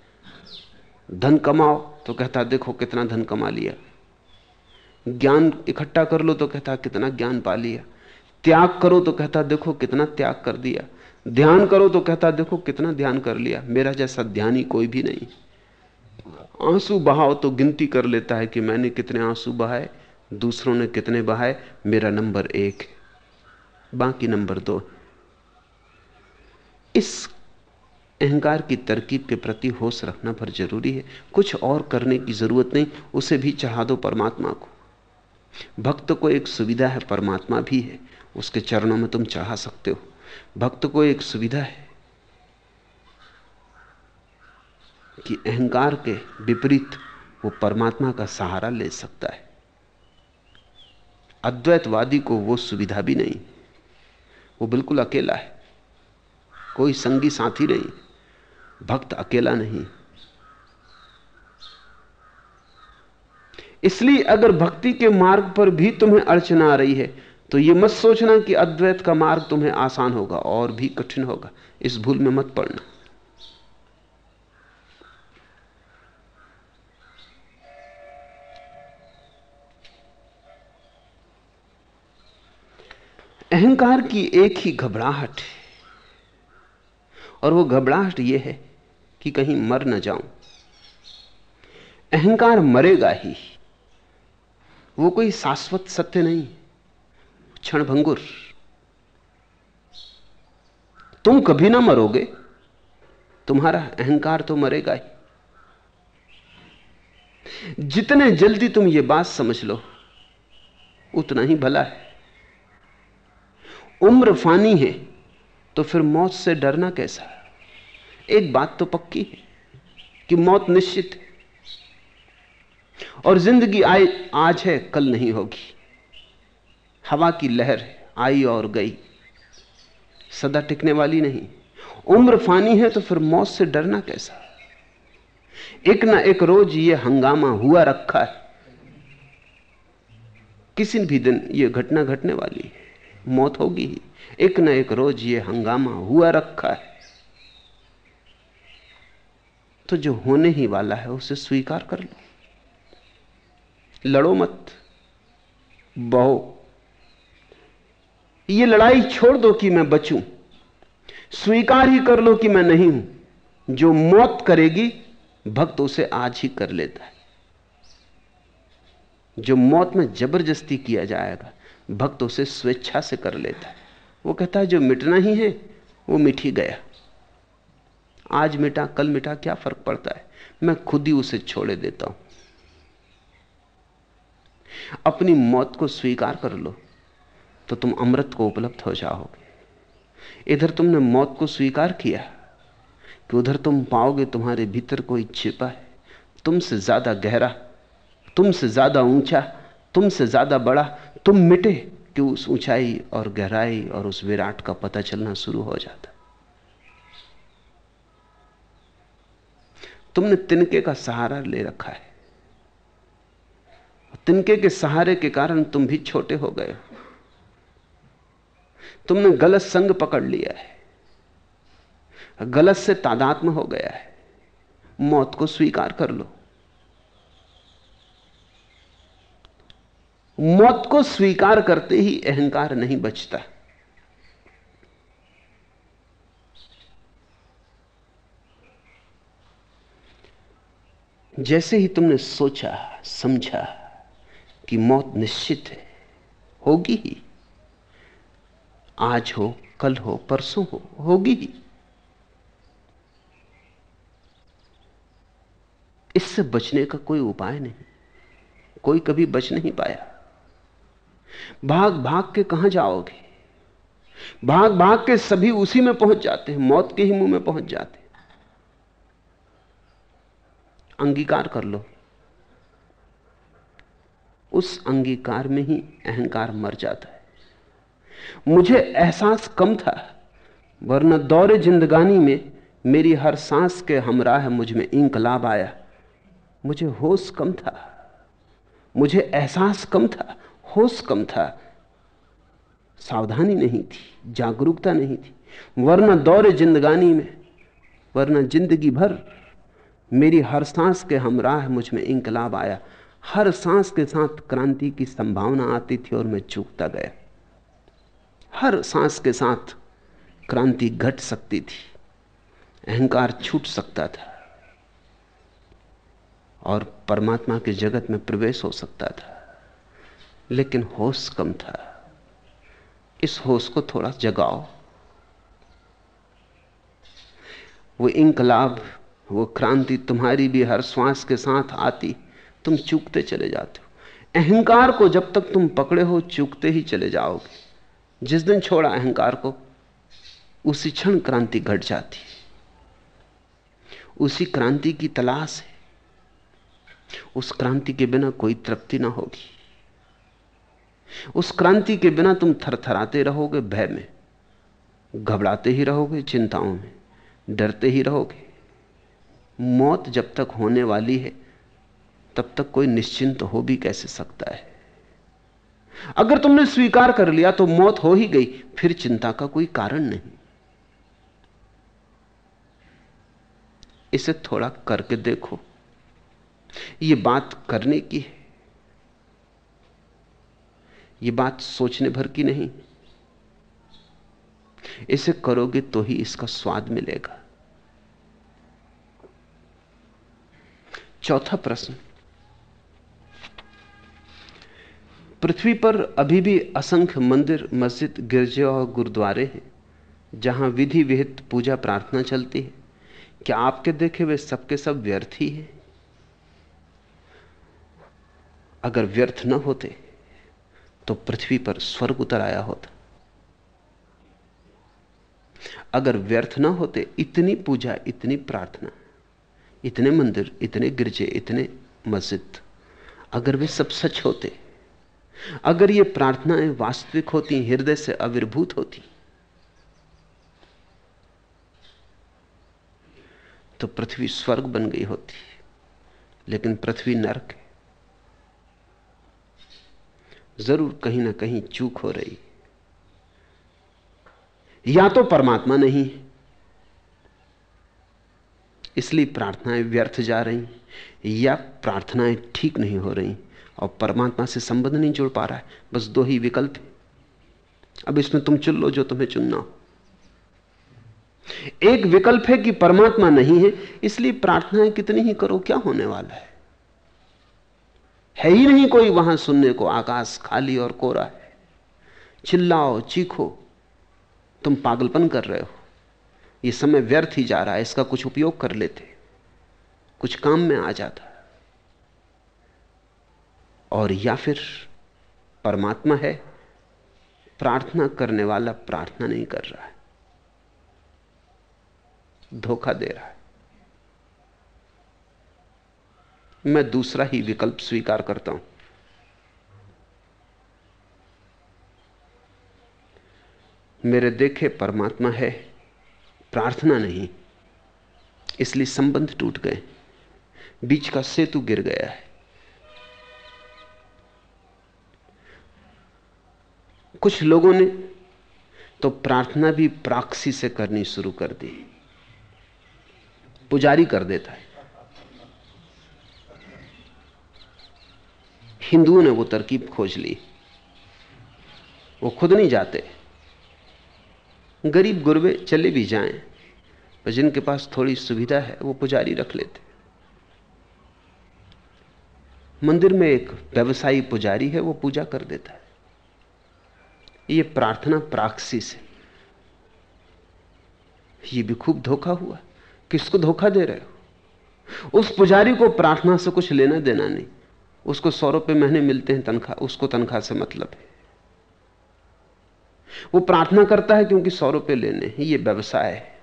Speaker 2: धन कमाओ तो कहता, देखो कितना धन कमा लिया। ज्ञान इकट्ठा कर लो तो कहता, कितना ज्ञान पा लिया। त्याग करो तो कहता, देखो कितना त्याग कर दिया। ध्यान करो तो कहता, देखो कितना ध्यान कर लिया। मेरा जैसा ध्यानी कोई भी नहीं। आँसू बहाओ तो गिनती कर लेता है कि मैंने कितने आँसू बहाए, दूसरों ने कितने बहाए, मेरा नंबर एक है बाकी नंबर दो। इस अहंकार की तरकीब के प्रति होश रखना पर ज़रूरी है। कुछ और करने की ज़रूरत नहीं, उसे भी चढ़ा दो परमात्मा को। भक्त को एक सुविधा है, परमात्मा भी है। उसके चरणों में तुम चाह सकते हो। भक्त को एक सुविधा है कि अहंकार के विपरीत वो परमात्मा का सहारा ले सकता है। अद्वैतवादी को वो सुविधा भी नहीं। वो बिल्कुल अकेला है। कोई संगी साथी नहीं। भक्त अकेला नहीं। इसलिए अगर भक्ति के मार्ग पर भी तुम्हें अड़चना आ रही है तो यह मत सोचना कि अद्वैत का मार्ग तुम्हें आसान होगा और भी कठिन होगा। इस भूल में मत पड़ना। अहंकार की एक ही घबराहट है। और वो घबराहट ये है कि कहीं मर न जाऊँ। अहंकार मरेगा ही। वो कोई शाश्वत सत्य नहीं। क्षण भंगुर। तुम कभी ना मरोगे। तुम्हारा अहंकार तो मरेगा ही। जितने जल्दी तुम ये बात समझ लो, उतना ही भला है। उम्र फानी है तो फिर मौत से डरना कैसा? एक बात तो पक्की है कि मौत निश्चित है। और ज़िंदगी आई आज है, कल नहीं होगी। हवा की लहर आई और गई। सदा टिकने वाली नहीं। उम्र फानी है तो फिर मौत से डरना कैसा? एक ना एक रोज ये हंगामा हुआ रखा है। किसी भी दिन ये घटना घटने वाली है। मौत होगी ही। एक ना एक रोज ये हंगामा हुआ रखा है। तो जो होने ही वाला है, उसे स्वीकार कर लो। लड़ो मत, बहो। ये लड़ाई छोड़ दो कि मैं बचूं। स्वीकार ही कर लो कि मैं नहीं हूँ। जो मौत करेगी, भक्त उसे आज ही कर लेता है। जो मौत में ज़बरदस्ती किया जाएगा, भक्त उसे स्वेच्छा से कर लेता है। वो कहता है, जो मिटना ही है, वो मिट ही गया। आज मिटा, कल मिटा, क्या फ़र्क पड़ता है? मैं खुद ही उसे छोड़े देता हूँ। अपनी मौत को स्वीकार कर लो तो तुम अमृत को उपलब्ध हो जाओगे। इधर तुमने मौत को स्वीकार किया, कि उधर तुम पाओगे तुम्हारे भीतर कोई छिपा है। तुमसे ज़्यादा गहरा, तुमसे ज़्यादा ऊँचा, तुमसे ज़्यादा बड़ा, तुम मिटे कि उस ऊंचाई और गहराई और उस विराट का पता चलना शुरू हो जाता। तुमने तिनके का सहारा ले रखा है। तिनके के सहारे के कारण तुम भी छोटे हो गए हो। तुमने गलत संग पकड़ लिया है। गलत से तादात्म हो गया है। मौत को स्वीकार कर लो। मौत को स्वीकार करते ही अहंकार नहीं बचता। जैसे ही तुमने सोचा, समझा कि मौत निश्चित है, होगी ही। आज हो, कल हो, परसों हो, होगी ही। इससे बचने का कोई उपाय नहीं। कोई कभी बच नहीं पाया। भाग भाग के कहाँ जाओगे? भाग भाग के सभी उसी में पहुँच जाते हैं, मौत के ही मुँह में पहुँच जाते हैं। अंगीकार कर लो। उस अंगीकार में ही अहंकार मर जाता है। मुझे एहसास कम था, वरना दौरे जिंदगानी में मेरी हर सांस के हमराह मुझमें इंकलाब आया। मुझे होश कम था, मुझे एहसास कम था, होश कम था। सावधानी नहीं थी, जागरूकता नहीं थी, वरना दौरे जिंदगानी में, वरना ज़िंदगी भर मेरी हर सांस के हमराह मुझमें इंकलाब आया। हर सांस के साथ क्रांति की संभावना आती थी और मैं चूकता गया। हर सांस के साथ क्रांति घट सकती थी। अहंकार छूट सकता था। और परमात्मा के जगत में प्रवेश हो सकता था। लेकिन होश कम था। इस होश को थोड़ा जगाओ। वो इंकलाब वो क्रांति तुम्हारी भी हर श्वास के साथ आती। तुम चूकते चले जाते हो। अहंकार को जब तक तुम पकड़े हो, चूकते ही चले जाओगे। जिस दिन छोड़ा अहंकार को, उसी क्षण क्रांति घट जाती। उसी क्रांति की तलाश है। उस क्रांति के बिना कोई तृप्ति ना होगी। उस क्रांति के बिना तुम थरथराते रहोगे, भय में। घबराते ही रहोगे, चिंताओं में। डरते ही रहोगे। मौत जब तक होने वाली है, तब तक कोई निश्चिंत हो भी कैसे सकता है? अगर तुमने स्वीकार कर लिया तो मौत हो ही गई, फिर चिंता का कोई कारण नहीं। इसे थोड़ा करके देखो। ये बात करने की है। ये बात सोचने भर की नहीं। इसे करोगे तो ही इसका स्वाद मिलेगा। चौथा प्रश्न। पृथ्वी पर अभी भी असंख्य मंदिर, मस्जिद, गिरजे और गुरुद्वारे हैं, जहाँ विधि विहित पूजा प्रार्थना चलती है। क्या आपके देखे वे सबके सब व्यर्थ ही हैं? अगर व्यर्थ न होते तो पृथ्वी पर स्वर्ग उतर आया होता। अगर व्यर्थ न होते, इतनी पूजा, इतनी प्रार्थना। इतने मंदिर, इतने गिरजे, इतने मस्जिद, अगर वे सब सच होते, अगर ये प्रार्थनाएँ वास्तविक होती, हृदय से आविर्भूत होती तो पृथ्वी स्वर्ग बन गई होती, लेकिन पृथ्वी नरक है। ज़रूर कहीं ना कहीं चूक हो रही या तो परमात्मा नहीं इसलिए प्रार्थनाएँ व्यर्थ जा रही, या प्रार्थनाएँ ठीक नहीं हो रही, और परमात्मा से संबंध नहीं जुड़ पा रहा है, बस दो ही विकल्प अब इसमें तुम चुन लो जो तुम्हें चुनना हो। एक विकल्प है कि परमात्मा नहीं है, इसलिए प्रार्थनाएँ कितनी ही करो, क्या होने वाला है? है ही नहीं कोई वहाँ सुनने को, आकाश खाली और कोरा है। चिल्लाओ, चीखो, तुम पागलपन कर रहे हो। यह समय व्यर्थ ही जा रहा है, इसका कुछ उपयोग कर लेते कुछ काम में आ जाता और या फिर परमात्मा है, प्रार्थना करने वाला प्रार्थना नहीं कर रहा है। धोखा दे रहा है। मैं दूसरा ही विकल्प स्वीकार करता हूँ। मेरे देखे परमात्मा है प्रार्थना नहीं, इसलिए संबंध टूट गए। बीच का सेतु गिर गया है। कुछ लोगों ने तो प्रार्थना भी प्राक्सी से करनी शुरू कर दी। पुजारी कर देता है। हिंदुओं ने वो तरकीब खोज ली। वो खुद नहीं जाते। गरीब गुरबे चले भी जाएँ, पर जिनके पास थोड़ी सुविधा है, वो पुजारी रख लेते। मंदिर में एक व्यवसायी पुजारी है, वो पूजा कर देता है। ये प्रार्थना प्राक्सी से ये भी खूब धोखा हुआ। किसको धोखा दे रहे हो? उस पुजारी को प्रार्थना से कुछ लेना देना नहीं। उसको सौ रुपये महीने मिलते हैं तनख्वाह उसको तनख्वाह से मतलब है। वो प्रार्थना करता है क्योंकि सौ रुपए लेने ये व्यवसाय है।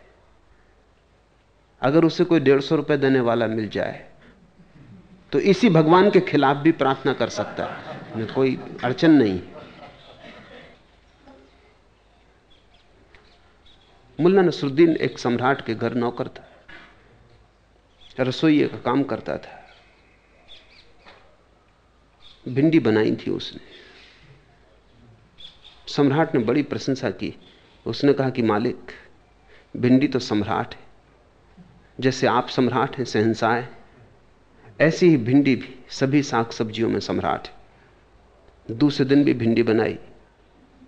Speaker 2: अगर उसे कोई डेढ़ सौ रुपए देने वाला मिल जाए तो इसी भगवान के खिलाफ भी प्रार्थना कर सकता है। कोई अड़चन नहीं। मुल्ला नसरुद्दीन एक सम्राट के घर नौकर था। रसोई का काम करता था। भिंडी बनाई थी उसने। सम्राट ने बड़ी प्रशंसा की। उसने कहा कि, मालिक, भिंडी तो सम्राट है। जैसे आप सम्राट हैं सहनसा है, ऐसी ही भिंडी भी सभी साग सब्जियों में सम्राट है। दूसरे दिन भी भिंडी बनाई,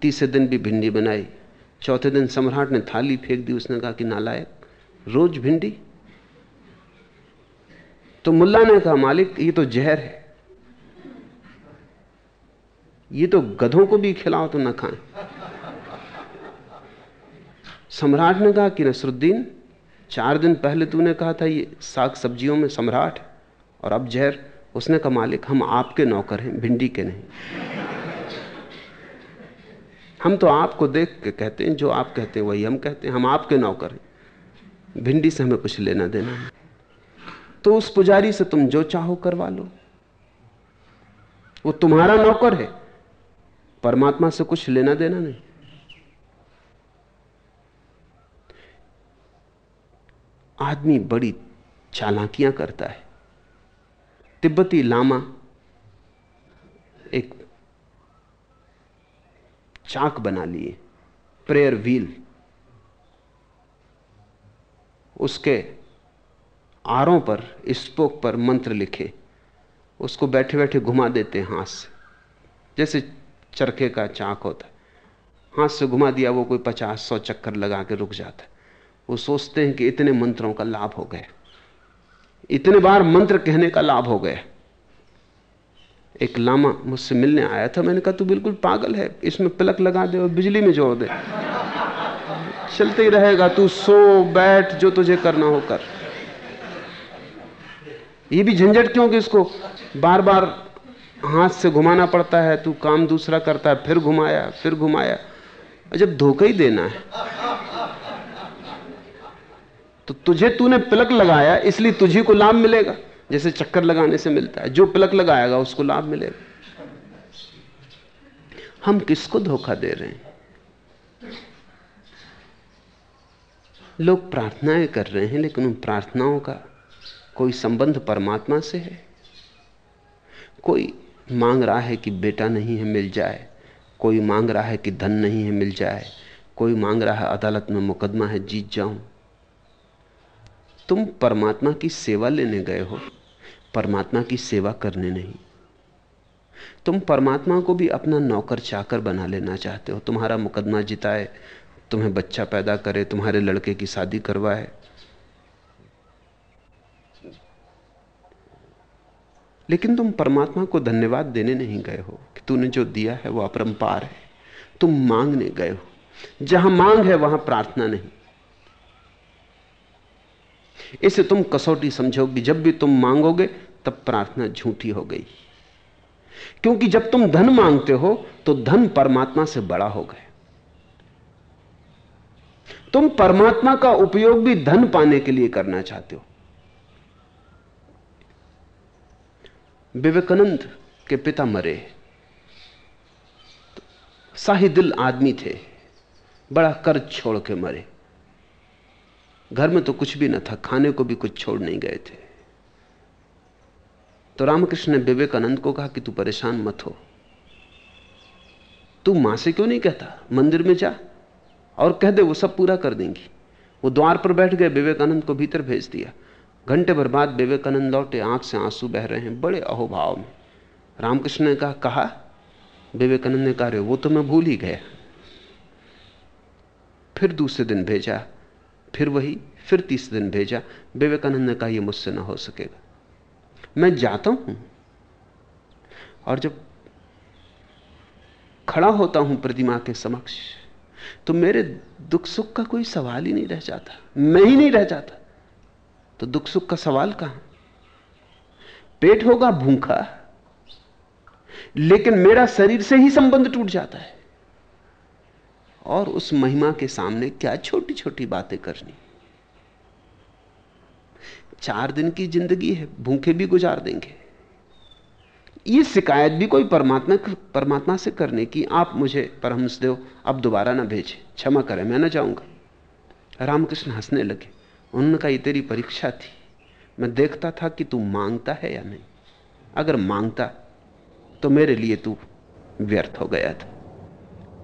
Speaker 2: तीसरे दिन भी भिंडी बनाई, चौथे दिन सम्राट ने थाली फेंक दी। उसने कहा कि, नालायक, रोज भिंडी? तो मुल्ला ने कहा, मालिक, ये तो जहर है। ये तो गधों को भी खिलाओ तो ना खाएँ। सम्राट ने कहा कि नसरुद्दीन, चार दिन पहले तूने कहा था ये साग सब्जियों में सम्राट और अब जहर, उसने कहा, मालिक, हम आपके नौकर हैं, भिंडी के नहीं। हम तो आपको देख के कहते हैं, जो आप कहते हैं वही हम कहते हैं, हम आपके नौकर हैं। भिंडी से हमें कुछ लेना देना है। तो उस पुजारी से तुम जो चाहो करवा लो। वो तुम्हारा नौकर है। परमात्मा से कुछ लेना देना नहीं। आदमी बड़ी चालाकियाँ करता है। तिब्बती लामा एक चाक बना लिए प्रेयर व्हील उसके आरों पर स्पोक पर मंत्र लिखे। उसको बैठे बैठे घुमा देते हैं हाथ से। जैसे चरखे का चाक होता है। हाथ से घुमा दिया वो कोई पचास सौ चक्कर लगा के रुक जाता है। वो सोचते हैं कि इतने मंत्रों का लाभ हो गया। इतने बार मंत्र कहने का लाभ हो गया। एक लामा मुझसे मिलने आया था, मैंने कहा, तू बिल्कुल पागल है, इसमें पलक लगा दे और बिजली में जोड़ दे। चलते ही रहेगा, तू सो, बैठ, जो तुझे करना हो कर। ये भी झंझट क्यों कि इसको बार बार हाथ से घुमाना पड़ता है, तू काम दूसरा करता है, फिर घुमाया फिर घुमाया। जब धोखा ही देना है। तो तुझे तूने प्लग लगाया, इसलिए तुझे को लाभ मिलेगा। जैसे चक्कर लगाने से मिलता है, जो प्लग लगाएगा, उसको लाभ मिलेगा। हम किसको धोखा दे रहे हैं? लोग प्रार्थनाएँ कर रहे हैं, लेकिन उन प्रार्थनाओं का कोई संबंध परमात्मा से है? कोई मांग रहा है कि बेटा नहीं है, मिल जाए। कोई मांग रहा है कि धन नहीं है, मिल जाए। कोई मांग रहा है, अदालत में मुकदमा है, जीत जाऊँ। तुम परमात्मा की सेवा लेने गए हो। परमात्मा की सेवा करने नहीं। तुम परमात्मा को भी अपना नौकर चाकर बना लेना चाहते हो। तुम्हारा मुकदमा जिताए, तुम्हें बच्चा पैदा करे, तुम्हारे लड़के की शादी करवाए। लेकिन तुम परमात्मा को धन्यवाद देने नहीं गए हो कि तूने जो दिया है वो अपरंपार है। तुम मांगने गए हो। जहाँ मांग है, वहाँ प्रार्थना नहीं। इसे तुम कसौटी समझोगे। जब भी तुम मांगोगे, तब प्रार्थना झूठी हो गई। क्योंकि जब तुम धन मांगते हो तो धन परमात्मा से बड़ा हो गए। तुम परमात्मा का उपयोग भी धन पाने के लिए करना चाहते हो। विवेकानंद के पिता मरे। शाही दिल आदमी थे, बड़ा कर्ज छोड़ के मरे। घर में तो कुछ भी न था, खाने को भी कुछ छोड़ नहीं गए थे। तो रामकृष्ण ने विवेकानंद को कहा कि तू परेशान मत हो। तू माँ से क्यों नहीं कहता? मंदिर में जा और कह दे, वो सब पूरा कर देंगी। वो द्वार पर बैठ गए, विवेकानंद को भीतर भेज दिया। घंटे भर बाद विवेकानंद लौटे, आँख से आँसू बह रहे हैं, बड़े अहोभाव में। रामकृष्ण ने कहा विवेकानंद ने कहा वो तो मैं भूल ही गया। फिर दूसरे दिन भेजा, फिर वही, फिर तीसरे दिन भेजा। विवेकानंद ने कहा यह मुझसे ना हो सकेगा। मैं जाता हूँ। और जब खड़ा होता हूँ प्रतिमा के समक्ष तो मेरे दुख सुख का कोई सवाल ही नहीं रह जाता। मैं ही नहीं रह जाता। तो दुख सुख का सवाल कहाँ? पेट होगा, भूखा। लेकिन मेरा शरीर से ही संबंध टूट जाता है। और उस महिमा के सामने क्या छोटी छोटी बातें करनी? चार दिन की ज़िंदगी है, भूखे भी गुजार देंगे। ये शिकायत भी कोई परमात्मा परमात्मा से करने की, आप मुझे परमहंस देव, अब दोबारा ना भेजे। क्षमा करें, मैं ना जाऊँगा। रामकृष्ण हंसने लगे। उन्होंने कहा तेरी परीक्षा थी। मैं देखता था कि तू माँगता है या नहीं। अगर माँगता तो मेरे लिए तू व्यर्थ हो गया था।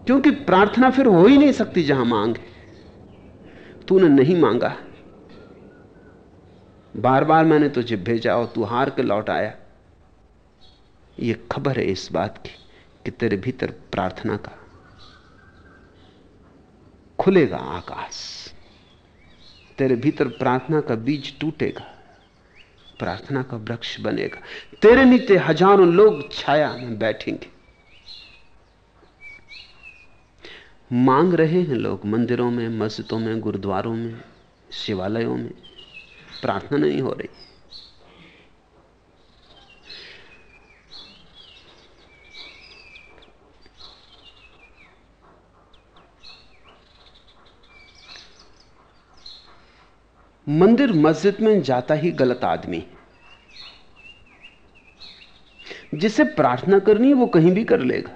Speaker 2: क्योंकि प्रार्थना फिर हो ही नहीं सकती जहाँ मांग है। तूने नहीं मांगा। बार बार मैंने तुझे भेजा और तू हार के लौट आया। ये खबर है इस बात की कि तेरे भीतर प्रार्थना का खुलेगा आकाश। तेरे भीतर प्रार्थना का बीज टूटेगा, प्रार्थना का वृक्ष बनेगा। तेरे नीचे हज़ारों लोग छाया में बैठेंगे। मांग रहे हैं लोग मंदिरों में, मस्जिदों में, गुरुद्वारों में, शिवालयों में। प्रार्थना नहीं हो रही। मंदिर मस्जिद में जाता ही गलत आदमी जिसे प्रार्थना करनी है, वो कहीं भी कर लेगा।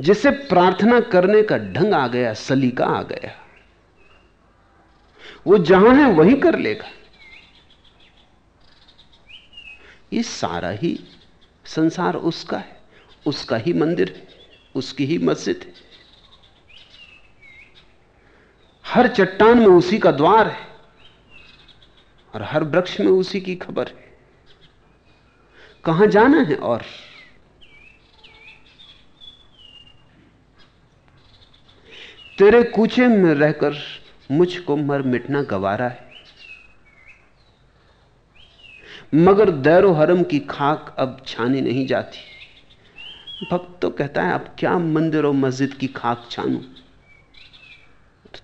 Speaker 2: जिसे प्रार्थना करने का ढंग आ गया, सलीका आ गया, वो जहाँ है, वहीं कर लेगा। ये सारा ही संसार उसका है, उसका ही मंदिर है, उसकी ही मस्जिद है। हर चट्टान में उसी का द्वार है और हर वृक्ष में उसी की खबर है। कहाँ जाना है और? तेरे कूचे में रहकर मुझको मर मिटना गवारा है। मगर दैरो हरम की खाक अब छानी नहीं जाती। भक्त तो कहता है, अब क्या मंदिर और मस्जिद की खाक छानू?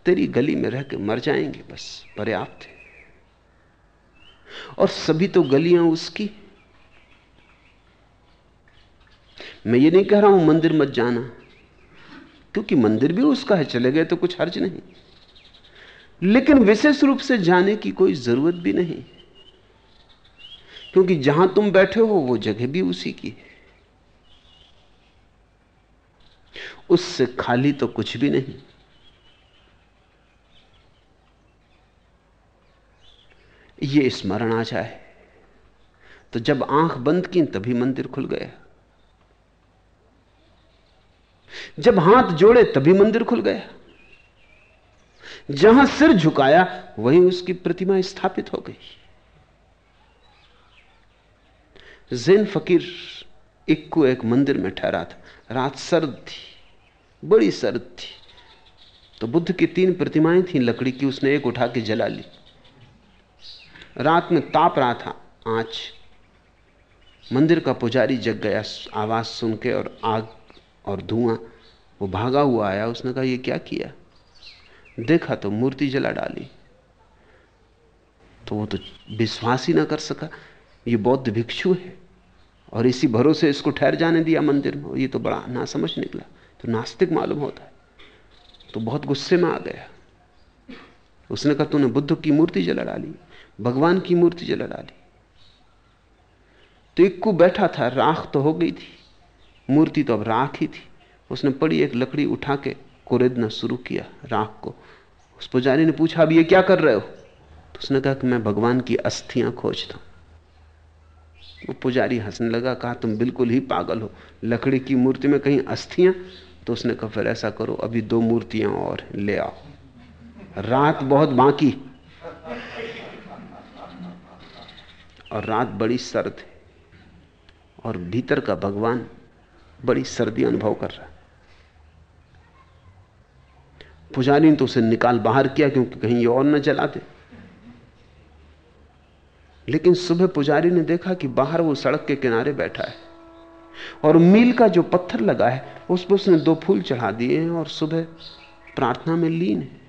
Speaker 2: तेरी गली में रह के मर जाएँगे, बस पर्याप्त है। और सभी तो गलियाँ उसकी। मैं ये नहीं कह रहा हूँ मंदिर मत जाना, क्योंकि मंदिर भी उसका है, चले गए तो कुछ हर्ज नहीं। लेकिन विशेष रूप से जाने की कोई ज़रूरत भी नहीं, क्योंकि जहाँ तुम बैठे हो, वो जगह भी उसी की है। उससे खाली तो कुछ भी नहीं। ये स्मरण आ जाए। तो जब आँख बंद की, तभी मंदिर खुल गया। जब हाथ जोड़े, तभी मंदिर खुल गया। जहाँ सिर झुकाया, वहीं उसकी प्रतिमा स्थापित हो गई। जैन फकीर इक्कू एक मंदिर में ठहरा था। रात सर्द थी, बड़ी सर्द थी। तो बुद्ध की तीन प्रतिमाएँ थी, लकड़ी की उसने एक उठा के जला ली। रात में ताप रहा था। आँच मंदिर का पुजारी जग गया। आवाज़ सुन के और आग और धुआँ, वो भागा हुआ आया। उसने कहा, ये क्या किया? देखा तो मूर्ति जला डाली। तो वो तो विश्वास ही ना कर सका। ये बौद्ध भिक्षु है और इसी भरोसे इसको ठहर जाने दिया मंदिर में। ये तो बड़ा ना समझ निकला। तो नास्तिक मालूम होता है। तो बहुत गुस्से में आ गया। उसने कहा, तूने बुद्ध की मूर्ति जला डाली। भगवान की मूर्ति जला डाली तो इक्कू बैठा था, राख तो हो गई थी। मूर्ति तो अब राख ही थी। उसने पड़ी एक लकड़ी उठा के कुरेदना शुरू किया राख को। उस पुजारी ने पूछा, अब ये क्या कर रहे हो? तो उसने कहा कि मैं भगवान की अस्थियाँ खोजता हूँ। वो पुजारी हंसने लगा, कहा, तुम बिल्कुल ही पागल हो। लकड़ी की मूर्ति में कहीं अस्थियाँ? तो उसने कहा, फिर ऐसा करो, अभी दो मूर्तियाँ और ले आओ। रात बहुत बाकी और रात बड़ी सर्द है। और भीतर का भगवान बड़ी सर्दी अनुभव कर रहा है। पुजारी ने तो उसे निकाल बाहर किया क्योंकि कहीं ये और न जलाते लेकिन सुबह पुजारी ने देखा कि बाहर वो सड़क के किनारे बैठा है। और मील का जो पत्थर लगा है उस पर उसने दो फूल चढ़ा दिए हैं और सुबह प्रार्थना में लीन है।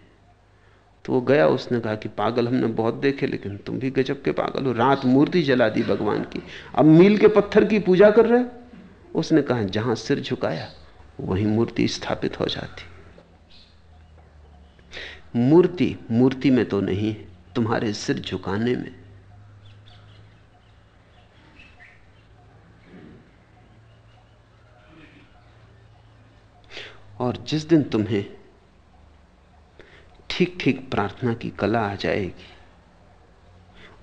Speaker 2: तो वो गया, उसने कहा कि पागल हमने बहुत देखे, लेकिन तुम भी गजब के पागल हो। रात मूर्ति जला दी भगवान की। अब मील के पत्थर की पूजा कर रहे उसने कहा, जहाँ सिर झुकाया, वहीं मूर्ति स्थापित हो जाती। मूर्ति मूर्ति में तो नहीं, तुम्हारे सिर झुकाने में। और जिस दिन तुम्हें ठीक ठीक प्रार्थना की कला आ जाएगी।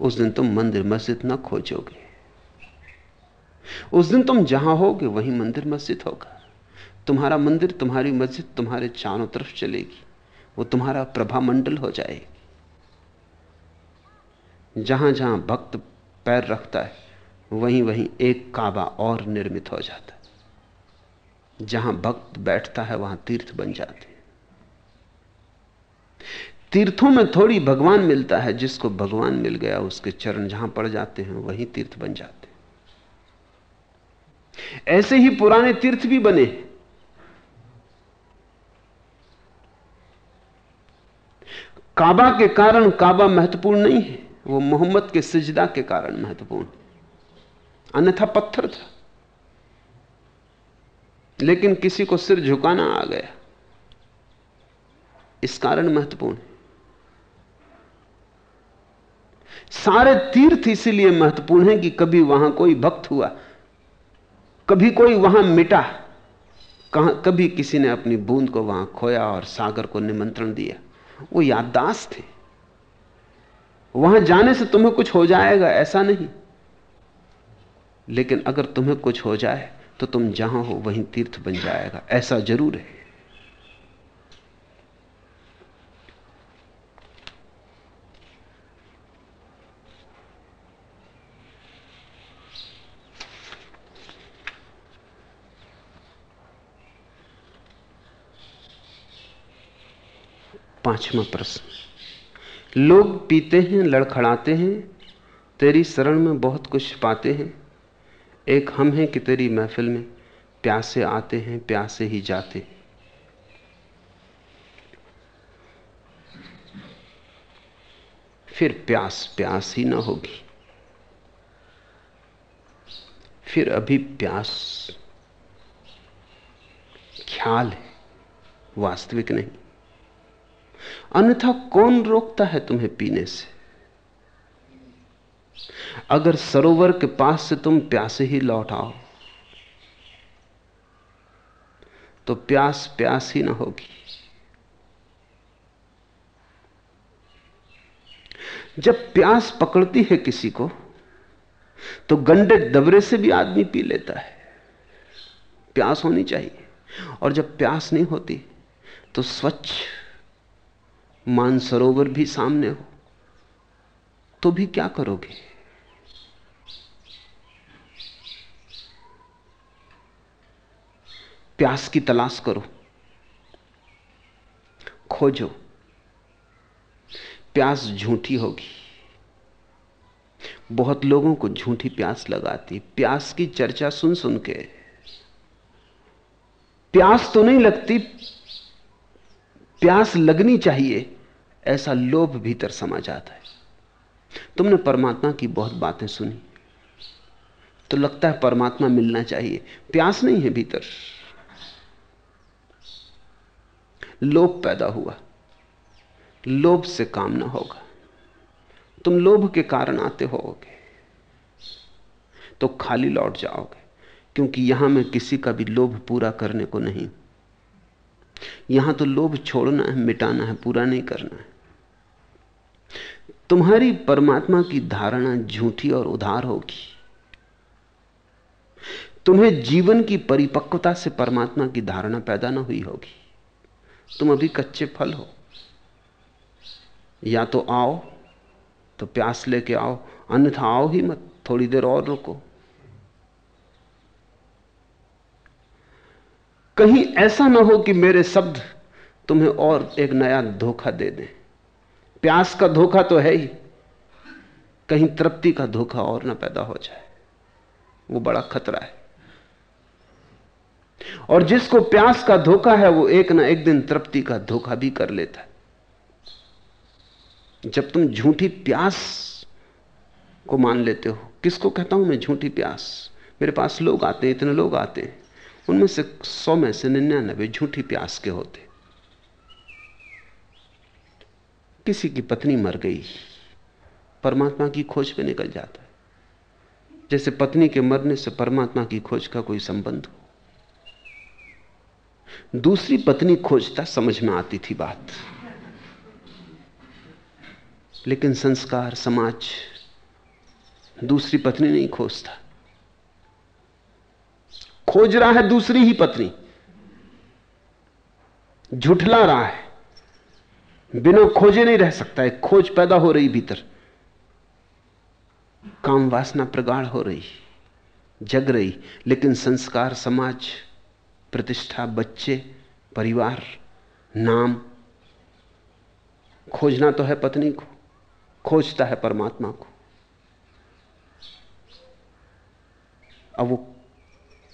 Speaker 2: उस दिन तुम मंदिर मस्जिद ना खोजोगे। उस दिन तुम जहाँ होगे, वहीं मंदिर मस्जिद होगा। तुम्हारा मंदिर, तुम्हारी मस्जिद, तुम्हारे चारों तरफ़ चलेगी। वो तुम्हारा प्रभा मंडल हो जाएगी। जहाँ जहाँ भक्त पैर रखता है वहीं वहीं एक काबा और निर्मित हो जाता है। जहाँ भक्त बैठता है, वहाँ तीर्थ बन जाते तीर्थों में थोड़ी भगवान मिलता है, जिसको भगवान मिल गया, उसके चरण जहाँ पड़ जाते हैं, वहीं तीर्थ बन जाते हैं। ऐसे ही पुराने तीर्थ भी बने काबा के कारण काबा महत्वपूर्ण नहीं है, वो मोहम्मद के सिजदा के कारण महत्वपूर्ण अन्यथा पत्थर था। लेकिन किसी को सिर झुकाना आ गया। इस कारण महत्वपूर्ण है। सारे तीर्थ इसीलिए महत्वपूर्ण हैं कि कभी वहाँ कोई भक्त हुआ, कभी कोई वहाँ मिटा, कहाँ, कभी किसी ने अपनी बूंद को वहाँ खोया और सागर को निमंत्रण दिया। वो याददाश्त थे वहाँ जाने से तुम्हें कुछ हो जाएगा, ऐसा नहीं। लेकिन अगर तुम्हें कुछ हो जाए तो तुम जहाँ हो, वहीं तीर्थ बन जाएगा। ऐसा ज़रूर है। पांचवा प्रश्न। लोग पीते हैं, लड़खड़ाते हैं, तेरी शरण में बहुत कुछ पाते हैं। एक हम हैं कि तेरी महफिल में प्यासे आते हैं, प्यासे ही जाते हैं। फिर प्यास प्यास ही ना होगी। फिर अभी प्यास ख्याल है, वास्तविक नहीं। अन्यथा कौन रोकता है तुम्हें पीने से? अगर सरोवर के पास से तुम प्यासे ही लौट आओ तो प्यास प्यास ही ना होगी। जब प्यास पकड़ती है किसी को तो गंडे दबरे से भी आदमी पी लेता है। प्यास होनी चाहिए। और जब प्यास नहीं होती तो स्वच्छ मानसरोवर भी सामने हो तो भी क्या करोगे? प्यास की तलाश करो, खोजो, प्यास झूठी होगी। बहुत लोगों को झूठी प्यास लगाती, प्यास की चर्चा सुन सुन के। प्यास तो नहीं लगती प्यास लगनी चाहिए, ऐसा लोभ भीतर समा जाता है। तुमने परमात्मा की बहुत बातें सुनी। तो लगता है परमात्मा मिलना चाहिए। प्यास नहीं है भीतर। लोभ पैदा हुआ। लोभ से काम ना होगा। तुम लोभ के कारण आते होगे। तो खाली लौट जाओगे, क्योंकि यहाँ मैं किसी का भी लोभ पूरा करने को नहीं यहाँ तो लोभ छोड़ना है, मिटाना है, पूरा नहीं करना है। तुम्हारी परमात्मा की धारणा झूठी और उधार होगी। तुम्हें जीवन की परिपक्वता से परमात्मा की धारणा पैदा ना हुई होगी। तुम अभी कच्चे फल हो। या तो आओ तो प्यास लेके आओ, अन्यथा आओ ही मत, थोड़ी देर और रुको। कहीं ऐसा ना हो कि मेरे शब्द तुम्हें और एक नया धोखा दे दें। प्यास का धोखा तो है ही, कहीं तृप्ति का धोखा और ना पैदा हो जाए। वो बड़ा खतरा है। और जिसको प्यास का धोखा है, वो एक ना एक दिन तृप्ति का धोखा भी कर लेता है। जब तुम झूठी प्यास को मान लेते हो, किसको कहता हूँ मैं झूठी प्यास? मेरे पास लोग आते हैं, इतने लोग आते हैं। उनमें से सौ में से निन्यानबे झूठी प्यास के होते। किसी की पत्नी मर गई, परमात्मा की खोज पे निकल जाता है। जैसे पत्नी के मरने से परमात्मा की खोज का कोई संबंध हो। दूसरी पत्नी खोजता समझ में आती थी बात। लेकिन संस्कार, समाज, दूसरी पत्नी नहीं खोजता। खोज रहा है दूसरी ही पत्नी। झुठला रहा है। बिना खोजे नहीं रह सकता है। खोज पैदा हो रही भीतर। काम वासना प्रगाढ़ हो रही, जग रही। लेकिन संस्कार, समाज, प्रतिष्ठा, बच्चे, परिवार, नाम, खोजना तो है पत्नी को, खोजता है परमात्मा को। अब वो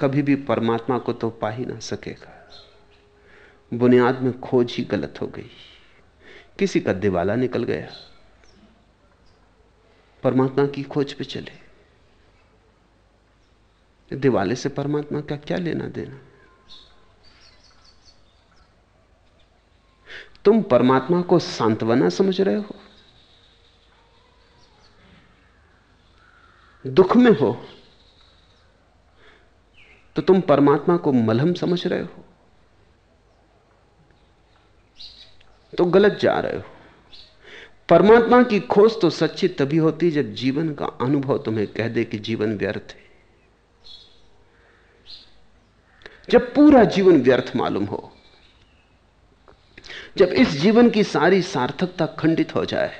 Speaker 2: कभी भी परमात्मा को तो पा ही ना सकेगा। बुनियाद में खोज ही गलत हो गई। किसी का दिवाला निकल गया। परमात्मा की खोज पे चले। दिवाले से परमात्मा का क्या लेना देना? तुम परमात्मा को सांत्वना समझ रहे हो? दुख में हो? तो तुम परमात्मा को मलहम समझ रहे हो। तो गलत जा रहे हो। परमात्मा की खोज तो सच्ची तभी होती जब जीवन का अनुभव तुम्हें कह दे कि जीवन व्यर्थ है। जब पूरा जीवन व्यर्थ मालूम हो, जब इस जीवन की सारी सार्थकता खंडित हो जाए,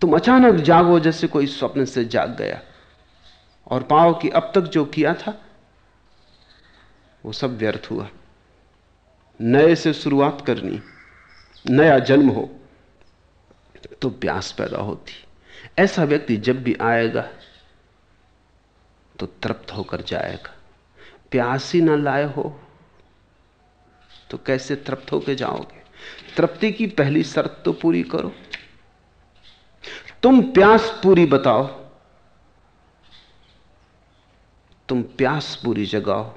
Speaker 2: तुम अचानक जागो जैसे कोई स्वप्न से जाग गया। और पाओ कि अब तक जो किया था, वो सब व्यर्थ हुआ। नए से शुरुआत करनी, नया जन्म हो तो प्यास पैदा होती। ऐसा व्यक्ति जब भी आएगा तो तृप्त होकर जाएगा। प्यास ही ना लाए हो तो कैसे तृप्त होकर जाओगे? तृप्ति की पहली शर्त तो पूरी करो। तुम प्यास पूरी बताओ तुम प्यास पूरी जगाओ।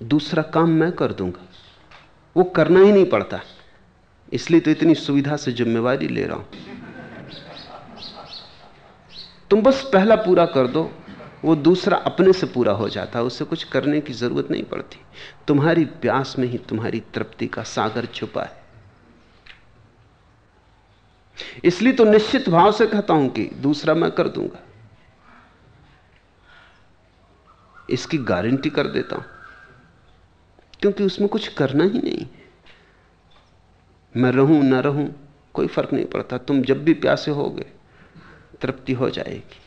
Speaker 2: दूसरा काम मैं कर दूँगा। वो करना ही नहीं पड़ता। इसलिए तो इतनी सुविधा से जिम्मेवारी ले रहा हूँ। तुम बस पहला पूरा कर दो। वो दूसरा अपने से पूरा हो जाता। है उससे कुछ करने की ज़रूरत नहीं पड़ती। तुम्हारी प्यास में ही तुम्हारी तृप्ति का सागर छुपा है। इसलिए तो निश्चित भाव से कहता हूँ कि दूसरा मैं कर दूँगा। इसकी गारंटी कर देता हूँ। क्योंकि उसमें कुछ करना ही नहीं। मैं रहूँ, ना रहूँ, कोई फ़र्क नहीं पड़ता। तुम जब भी प्यासे होगे, तृप्ति हो जाएगी।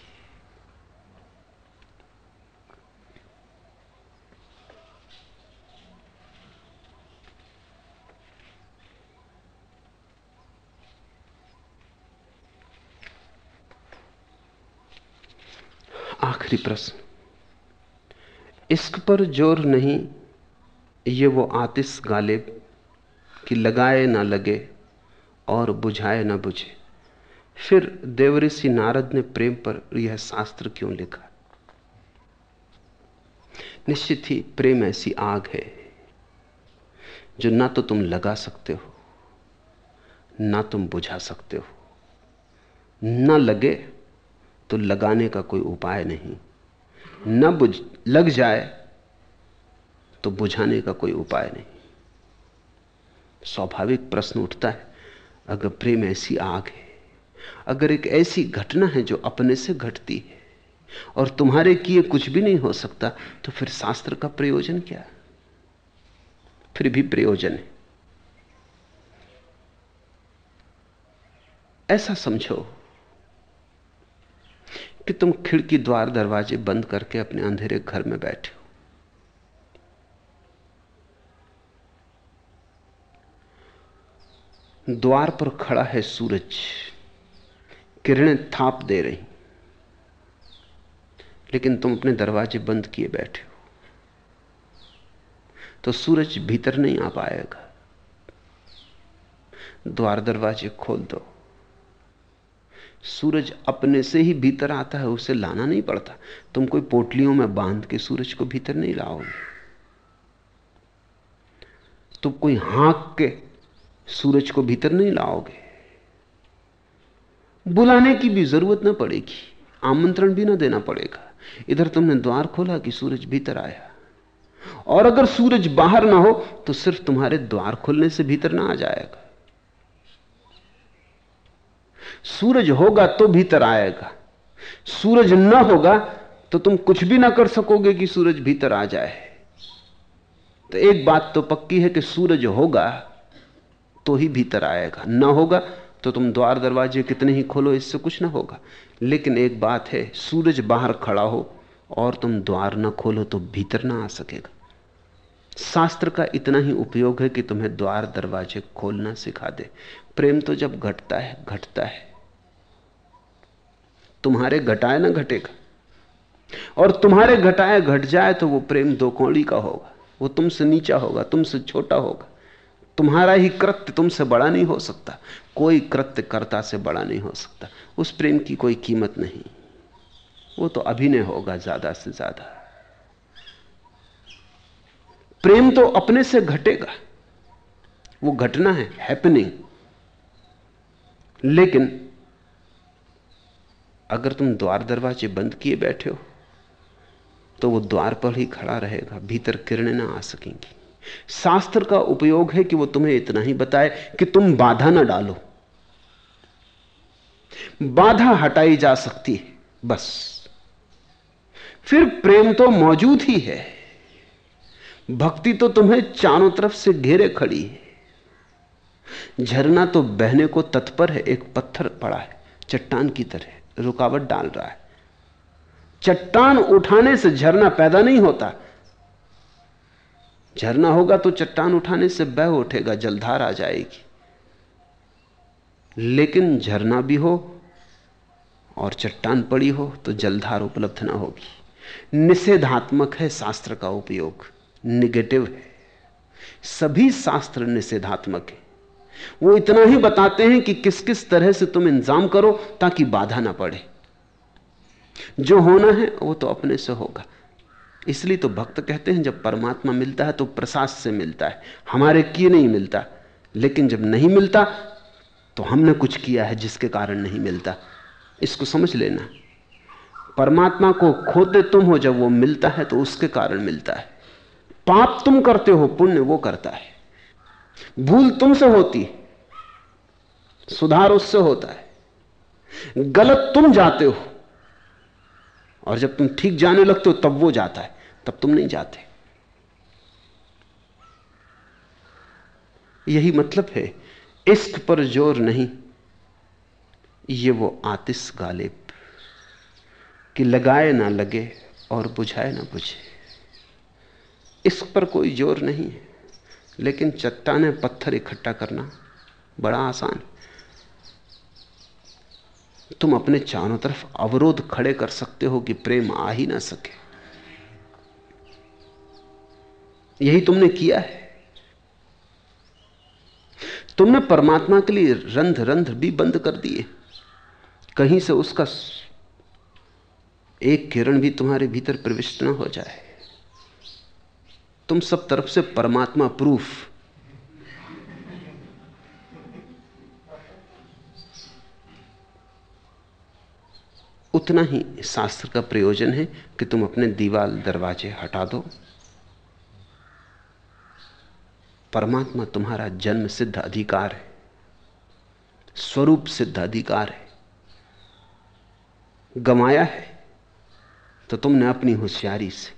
Speaker 2: आखिरी प्रश्न। इश्क पर ज़ोर नहीं, ये वो आतिश गालिब कि लगाए ना लगे और बुझाए ना बुझे। फिर देवऋषि नारद ने प्रेम पर यह शास्त्र क्यों लिखा? निश्चित ही प्रेम ऐसी आग है जो ना तो तुम लगा सकते हो, ना तुम बुझा सकते हो। ना लगे तो लगाने का कोई उपाय नहीं। न बुझ, लग जाए तो बुझाने का कोई उपाय नहीं। स्वाभाविक प्रश्न उठता है, अगर प्रेम ऐसी आग है, अगर एक ऐसी घटना है जो अपने से घटती है, और तुम्हारे किए कुछ भी नहीं हो सकता तो फिर शास्त्र का प्रयोजन क्या? फिर भी प्रयोजन है। ऐसा समझो कि तुम खिड़की द्वार दरवाजे बंद करके अपने अंधेरे घर में बैठे हो। द्वार पर खड़ा है सूरज। किरणें थाप दे रही। लेकिन तुम अपने दरवाजे बंद किए बैठे हो। तो सूरज भीतर नहीं आ पाएगा। द्वार दरवाजे खोल दो। सूरज अपने से ही भीतर आता है, उसे लाना नहीं पड़ता। तुम कोई पोटलियों में बाँध के सूरज को भीतर नहीं लाओगे। तुम कोई हाँक के सूरज को भीतर नहीं लाओगे। बुलाने की भी ज़रूरत ना पड़ेगी, आमंत्रण भी ना देना पड़ेगा। इधर तुमने द्वार खोला कि सूरज भीतर आया। और अगर सूरज बाहर ना हो तो सिर्फ़ तुम्हारे द्वार खोलने से भीतर ना आ जाएगा। सूरज होगा तो भीतर आएगा। सूरज न होगा तो तुम कुछ भी ना कर सकोगे कि सूरज भीतर आ जाए। तो एक बात तो पक्की है कि सूरज होगा तो ही भीतर आएगा। ना होगा तो तुम द्वार दरवाजे कितने ही खोलो, इससे कुछ ना होगा। लेकिन एक बात है, सूरज बाहर खड़ा हो और तुम द्वार ना खोलो तो भीतर ना आ सकेगा। शास्त्र का इतना ही उपयोग है कि तुम्हें द्वार दरवाजे खोलना सिखा दे। प्रेम तो जब घटता है घटता है। तुम्हारे घटाए ना घटेगा। और तुम्हारे घटाए, घट जाए तो वो प्रेम दो कौड़ी का होगा। वो तुमसे नीचा होगा, तुमसे छोटा होगा। तुम्हारा ही कृत्य तुमसे बड़ा नहीं हो सकता। कोई कृत्य कर्ता से बड़ा नहीं हो सकता। उस प्रेम की कोई कीमत नहीं। वो तो अभिनय होगा ज़्यादा से ज़्यादा। प्रेम तो अपने से घटेगा। वो घटना है हैपनिंग लेकिन अगर तुम द्वार दरवाजे बंद किए बैठे हो तो वो द्वार पर ही खड़ा रहेगा, भीतर किरणें ना आ सकेंगी। शास्त्र का उपयोग है कि वो तुम्हें इतना ही बताए कि तुम बाधा ना डालो। बाधा हटाई जा सकती है, बस। फिर प्रेम तो मौजूद ही है। भक्ति तो तुम्हें चारों तरफ़ से घेरे खड़ी है। झरना तो बहने को तत्पर है, एक पत्थर पड़ा है, चट्टान की तरह रुकावट डाल रहा है। चट्टान उठाने से झरना पैदा नहीं होता। झरना होगा तो चट्टान उठाने से बह उठेगा, जलधार आ जाएगी। लेकिन झरना भी हो और चट्टान पड़ी हो तो जलधार उपलब्ध ना होगी। निषेधात्मक है शास्त्र का उपयोग, निगेटिव है। सभी शास्त्र निषेधात्मक है। वो इतना ही बताते हैं कि किस किस तरह से तुम इंतज़ाम करो ताकि बाधा ना पड़े। जो होना है, वो तो अपने से होगा। इसलिए तो भक्त कहते हैं, जब परमात्मा मिलता है तो प्रसाद से मिलता है। हमारे किए नहीं मिलता, लेकिन जब नहीं मिलता तो हमने कुछ किया है जिसके कारण नहीं मिलता। इसको समझ लेना। परमात्मा को खोते तुम हो, जब वो मिलता है तो उसके कारण मिलता है। पाप तुम करते हो, पुण्य वो करता है। भूल तुमसे होती है, सुधार उससे होता है। गलत तुम जाते हो, और जब तुम ठीक जाने लगते हो, तब वो जाता है, तब तुम नहीं जाते। यही मतलब है, इश्क पर ज़ोर नहीं, ये वो आतिश गालिब, कि लगाए ना लगे और बुझाए ना बुझे। इश्क पर कोई ज़ोर नहीं है। लेकिन चट्टाने पत्थर इकट्ठा करना बड़ा आसान है। तुम अपने चारों तरफ़ अवरोध खड़े कर सकते हो कि प्रेम आ ही ना सके। यही तुमने किया है। तुमने परमात्मा के लिए रंध रंध भी बंद कर दिए। कहीं से उसका एक किरण भी तुम्हारे भीतर प्रविष्ट न हो जाए। तुम सब तरफ़ से परमात्मा प्रूफ। उतना ही शास्त्र का प्रयोजन है कि तुम अपने दीवाल दरवाजे हटा दो। परमात्मा तुम्हारा जन्म सिद्ध अधिकार है, स्वरूप सिद्ध अधिकार है। गमाया है तो तुमने अपनी होशियारी से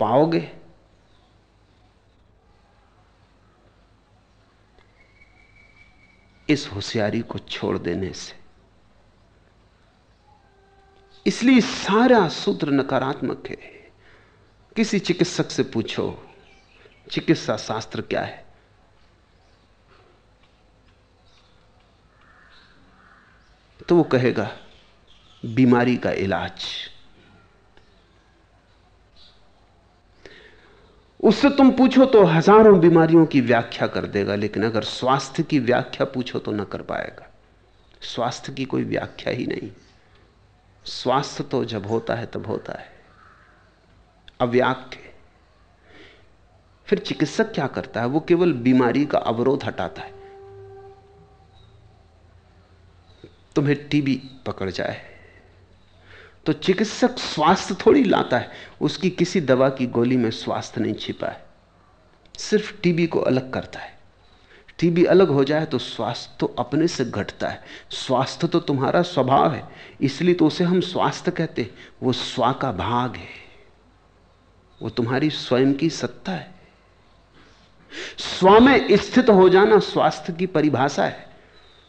Speaker 2: पाओगे। इस होशियारी को छोड़ देने से। इसलिए सारा सूत्र नकारात्मक है। किसी चिकित्सक से पूछो, चिकित्सा शास्त्र क्या है? तो वो कहेगा, बीमारी का इलाज। उससे तुम पूछो तो हज़ारों बीमारियों की व्याख्या कर देगा, लेकिन अगर स्वास्थ्य की व्याख्या पूछो तो ना कर पाएगा। स्वास्थ्य की कोई व्याख्या ही नहीं। स्वास्थ्य तो जब होता है, तब होता है। अव्याख्य फिर चिकित्सक क्या करता है? वो केवल बीमारी का अवरोध हटाता है। तुम्हें टीबी पकड़ जाए। तो चिकित्सक स्वास्थ्य थोड़ी लाता है, उसकी किसी दवा की गोली में स्वास्थ्य नहीं छिपा है। सिर्फ़ टीबी को अलग करता है। टीबी अलग हो जाए तो स्वास्थ्य तो अपने से घटता है। स्वास्थ्य तो तुम्हारा स्वभाव है, इसलिए तो उसे हम स्वास्थ्य कहते हैं। वो स्वा का भाग है। वो तुम्हारी स्वयं की सत्ता है। स्व में स्थित हो जाना स्वास्थ्य की परिभाषा है।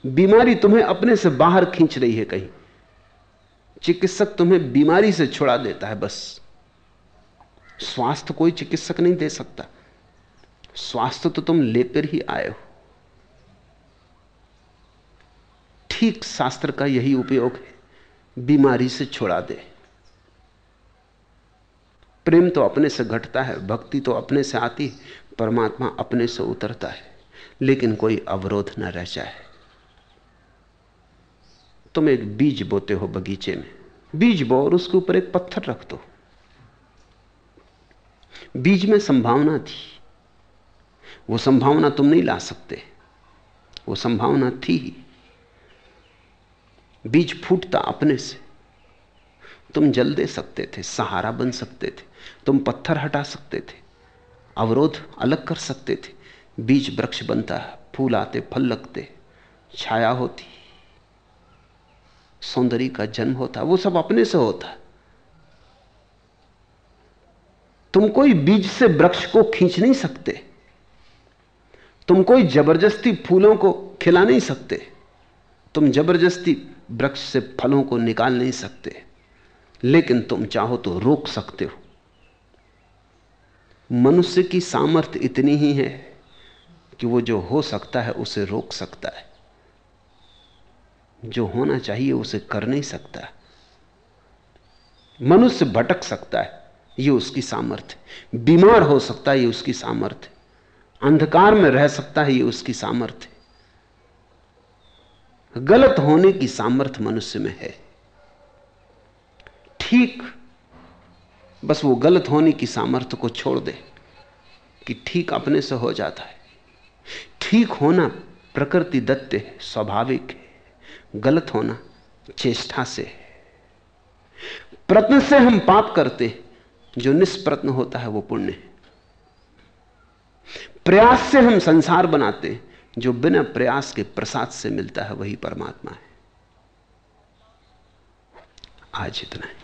Speaker 2: बीमारी तुम्हें अपने से बाहर खींच रही है कहीं। चिकित्सक तुम्हें बीमारी से छुड़ा देता है बस। स्वास्थ्य कोई चिकित्सक नहीं दे सकता। स्वास्थ्य तो तुम लेकर ही आए हो। ठीक शास्त्र का यही उपयोग है, बीमारी से छुड़ा दे। प्रेम तो अपने से घटता है, भक्ति तो अपने से आती परमात्मा अपने से उतरता है, लेकिन कोई अवरोध न रह जाए। तुम एक बीज बोते हो बगीचे में। बीज बो और उसके ऊपर एक पत्थर रख दो। बीज में संभावना थी। वो संभावना तुम नहीं ला सकते। वो संभावना थी ही। बीज फूटता अपने से। तुम जल दे सकते थे, सहारा बन सकते थे। तुम पत्थर हटा सकते थे। अवरोध अलग कर सकते थे। बीज वृक्ष बनता है फूल आते, फल लगते, छाया होती। सौंदर्य का जन्म होता, वो सब अपने से होता। तुम कोई बीज से वृक्ष को खींच नहीं सकते। तुम कोई ज़बरदस्ती फूलों को खिला नहीं सकते। तुम ज़बरदस्ती वृक्ष से फलों को निकाल नहीं सकते। लेकिन तुम चाहो तो रोक सकते हो। मनुष्य की सामर्थ्य इतनी ही है कि वो जो हो सकता है, उसे रोक सकता है। जो होना चाहिए उसे कर नहीं सकता। मनुष्य भटक सकता है, ये उसकी सामर्थ्य बीमार हो सकता है, ये उसकी सामर्थ्य अंधकार में रह सकता है, ये उसकी सामर्थ्य गलत होने की सामर्थ्य मनुष्य में है। ठीक, बस वो गलत होने की सामर्थ्य को छोड़ दे कि ठीक अपने से हो जाता है। ठीक होना प्रकृति दत्त है, स्वाभाविक है। गलत होना चेष्टा से है। प्रत्न से हम पाप करते जो निष्प्रत्न होता है वो पुण्य है। प्रयास से हम संसार बनाते जो बिना प्रयास के प्रसाद से मिलता है, वही परमात्मा है। आज इतना है।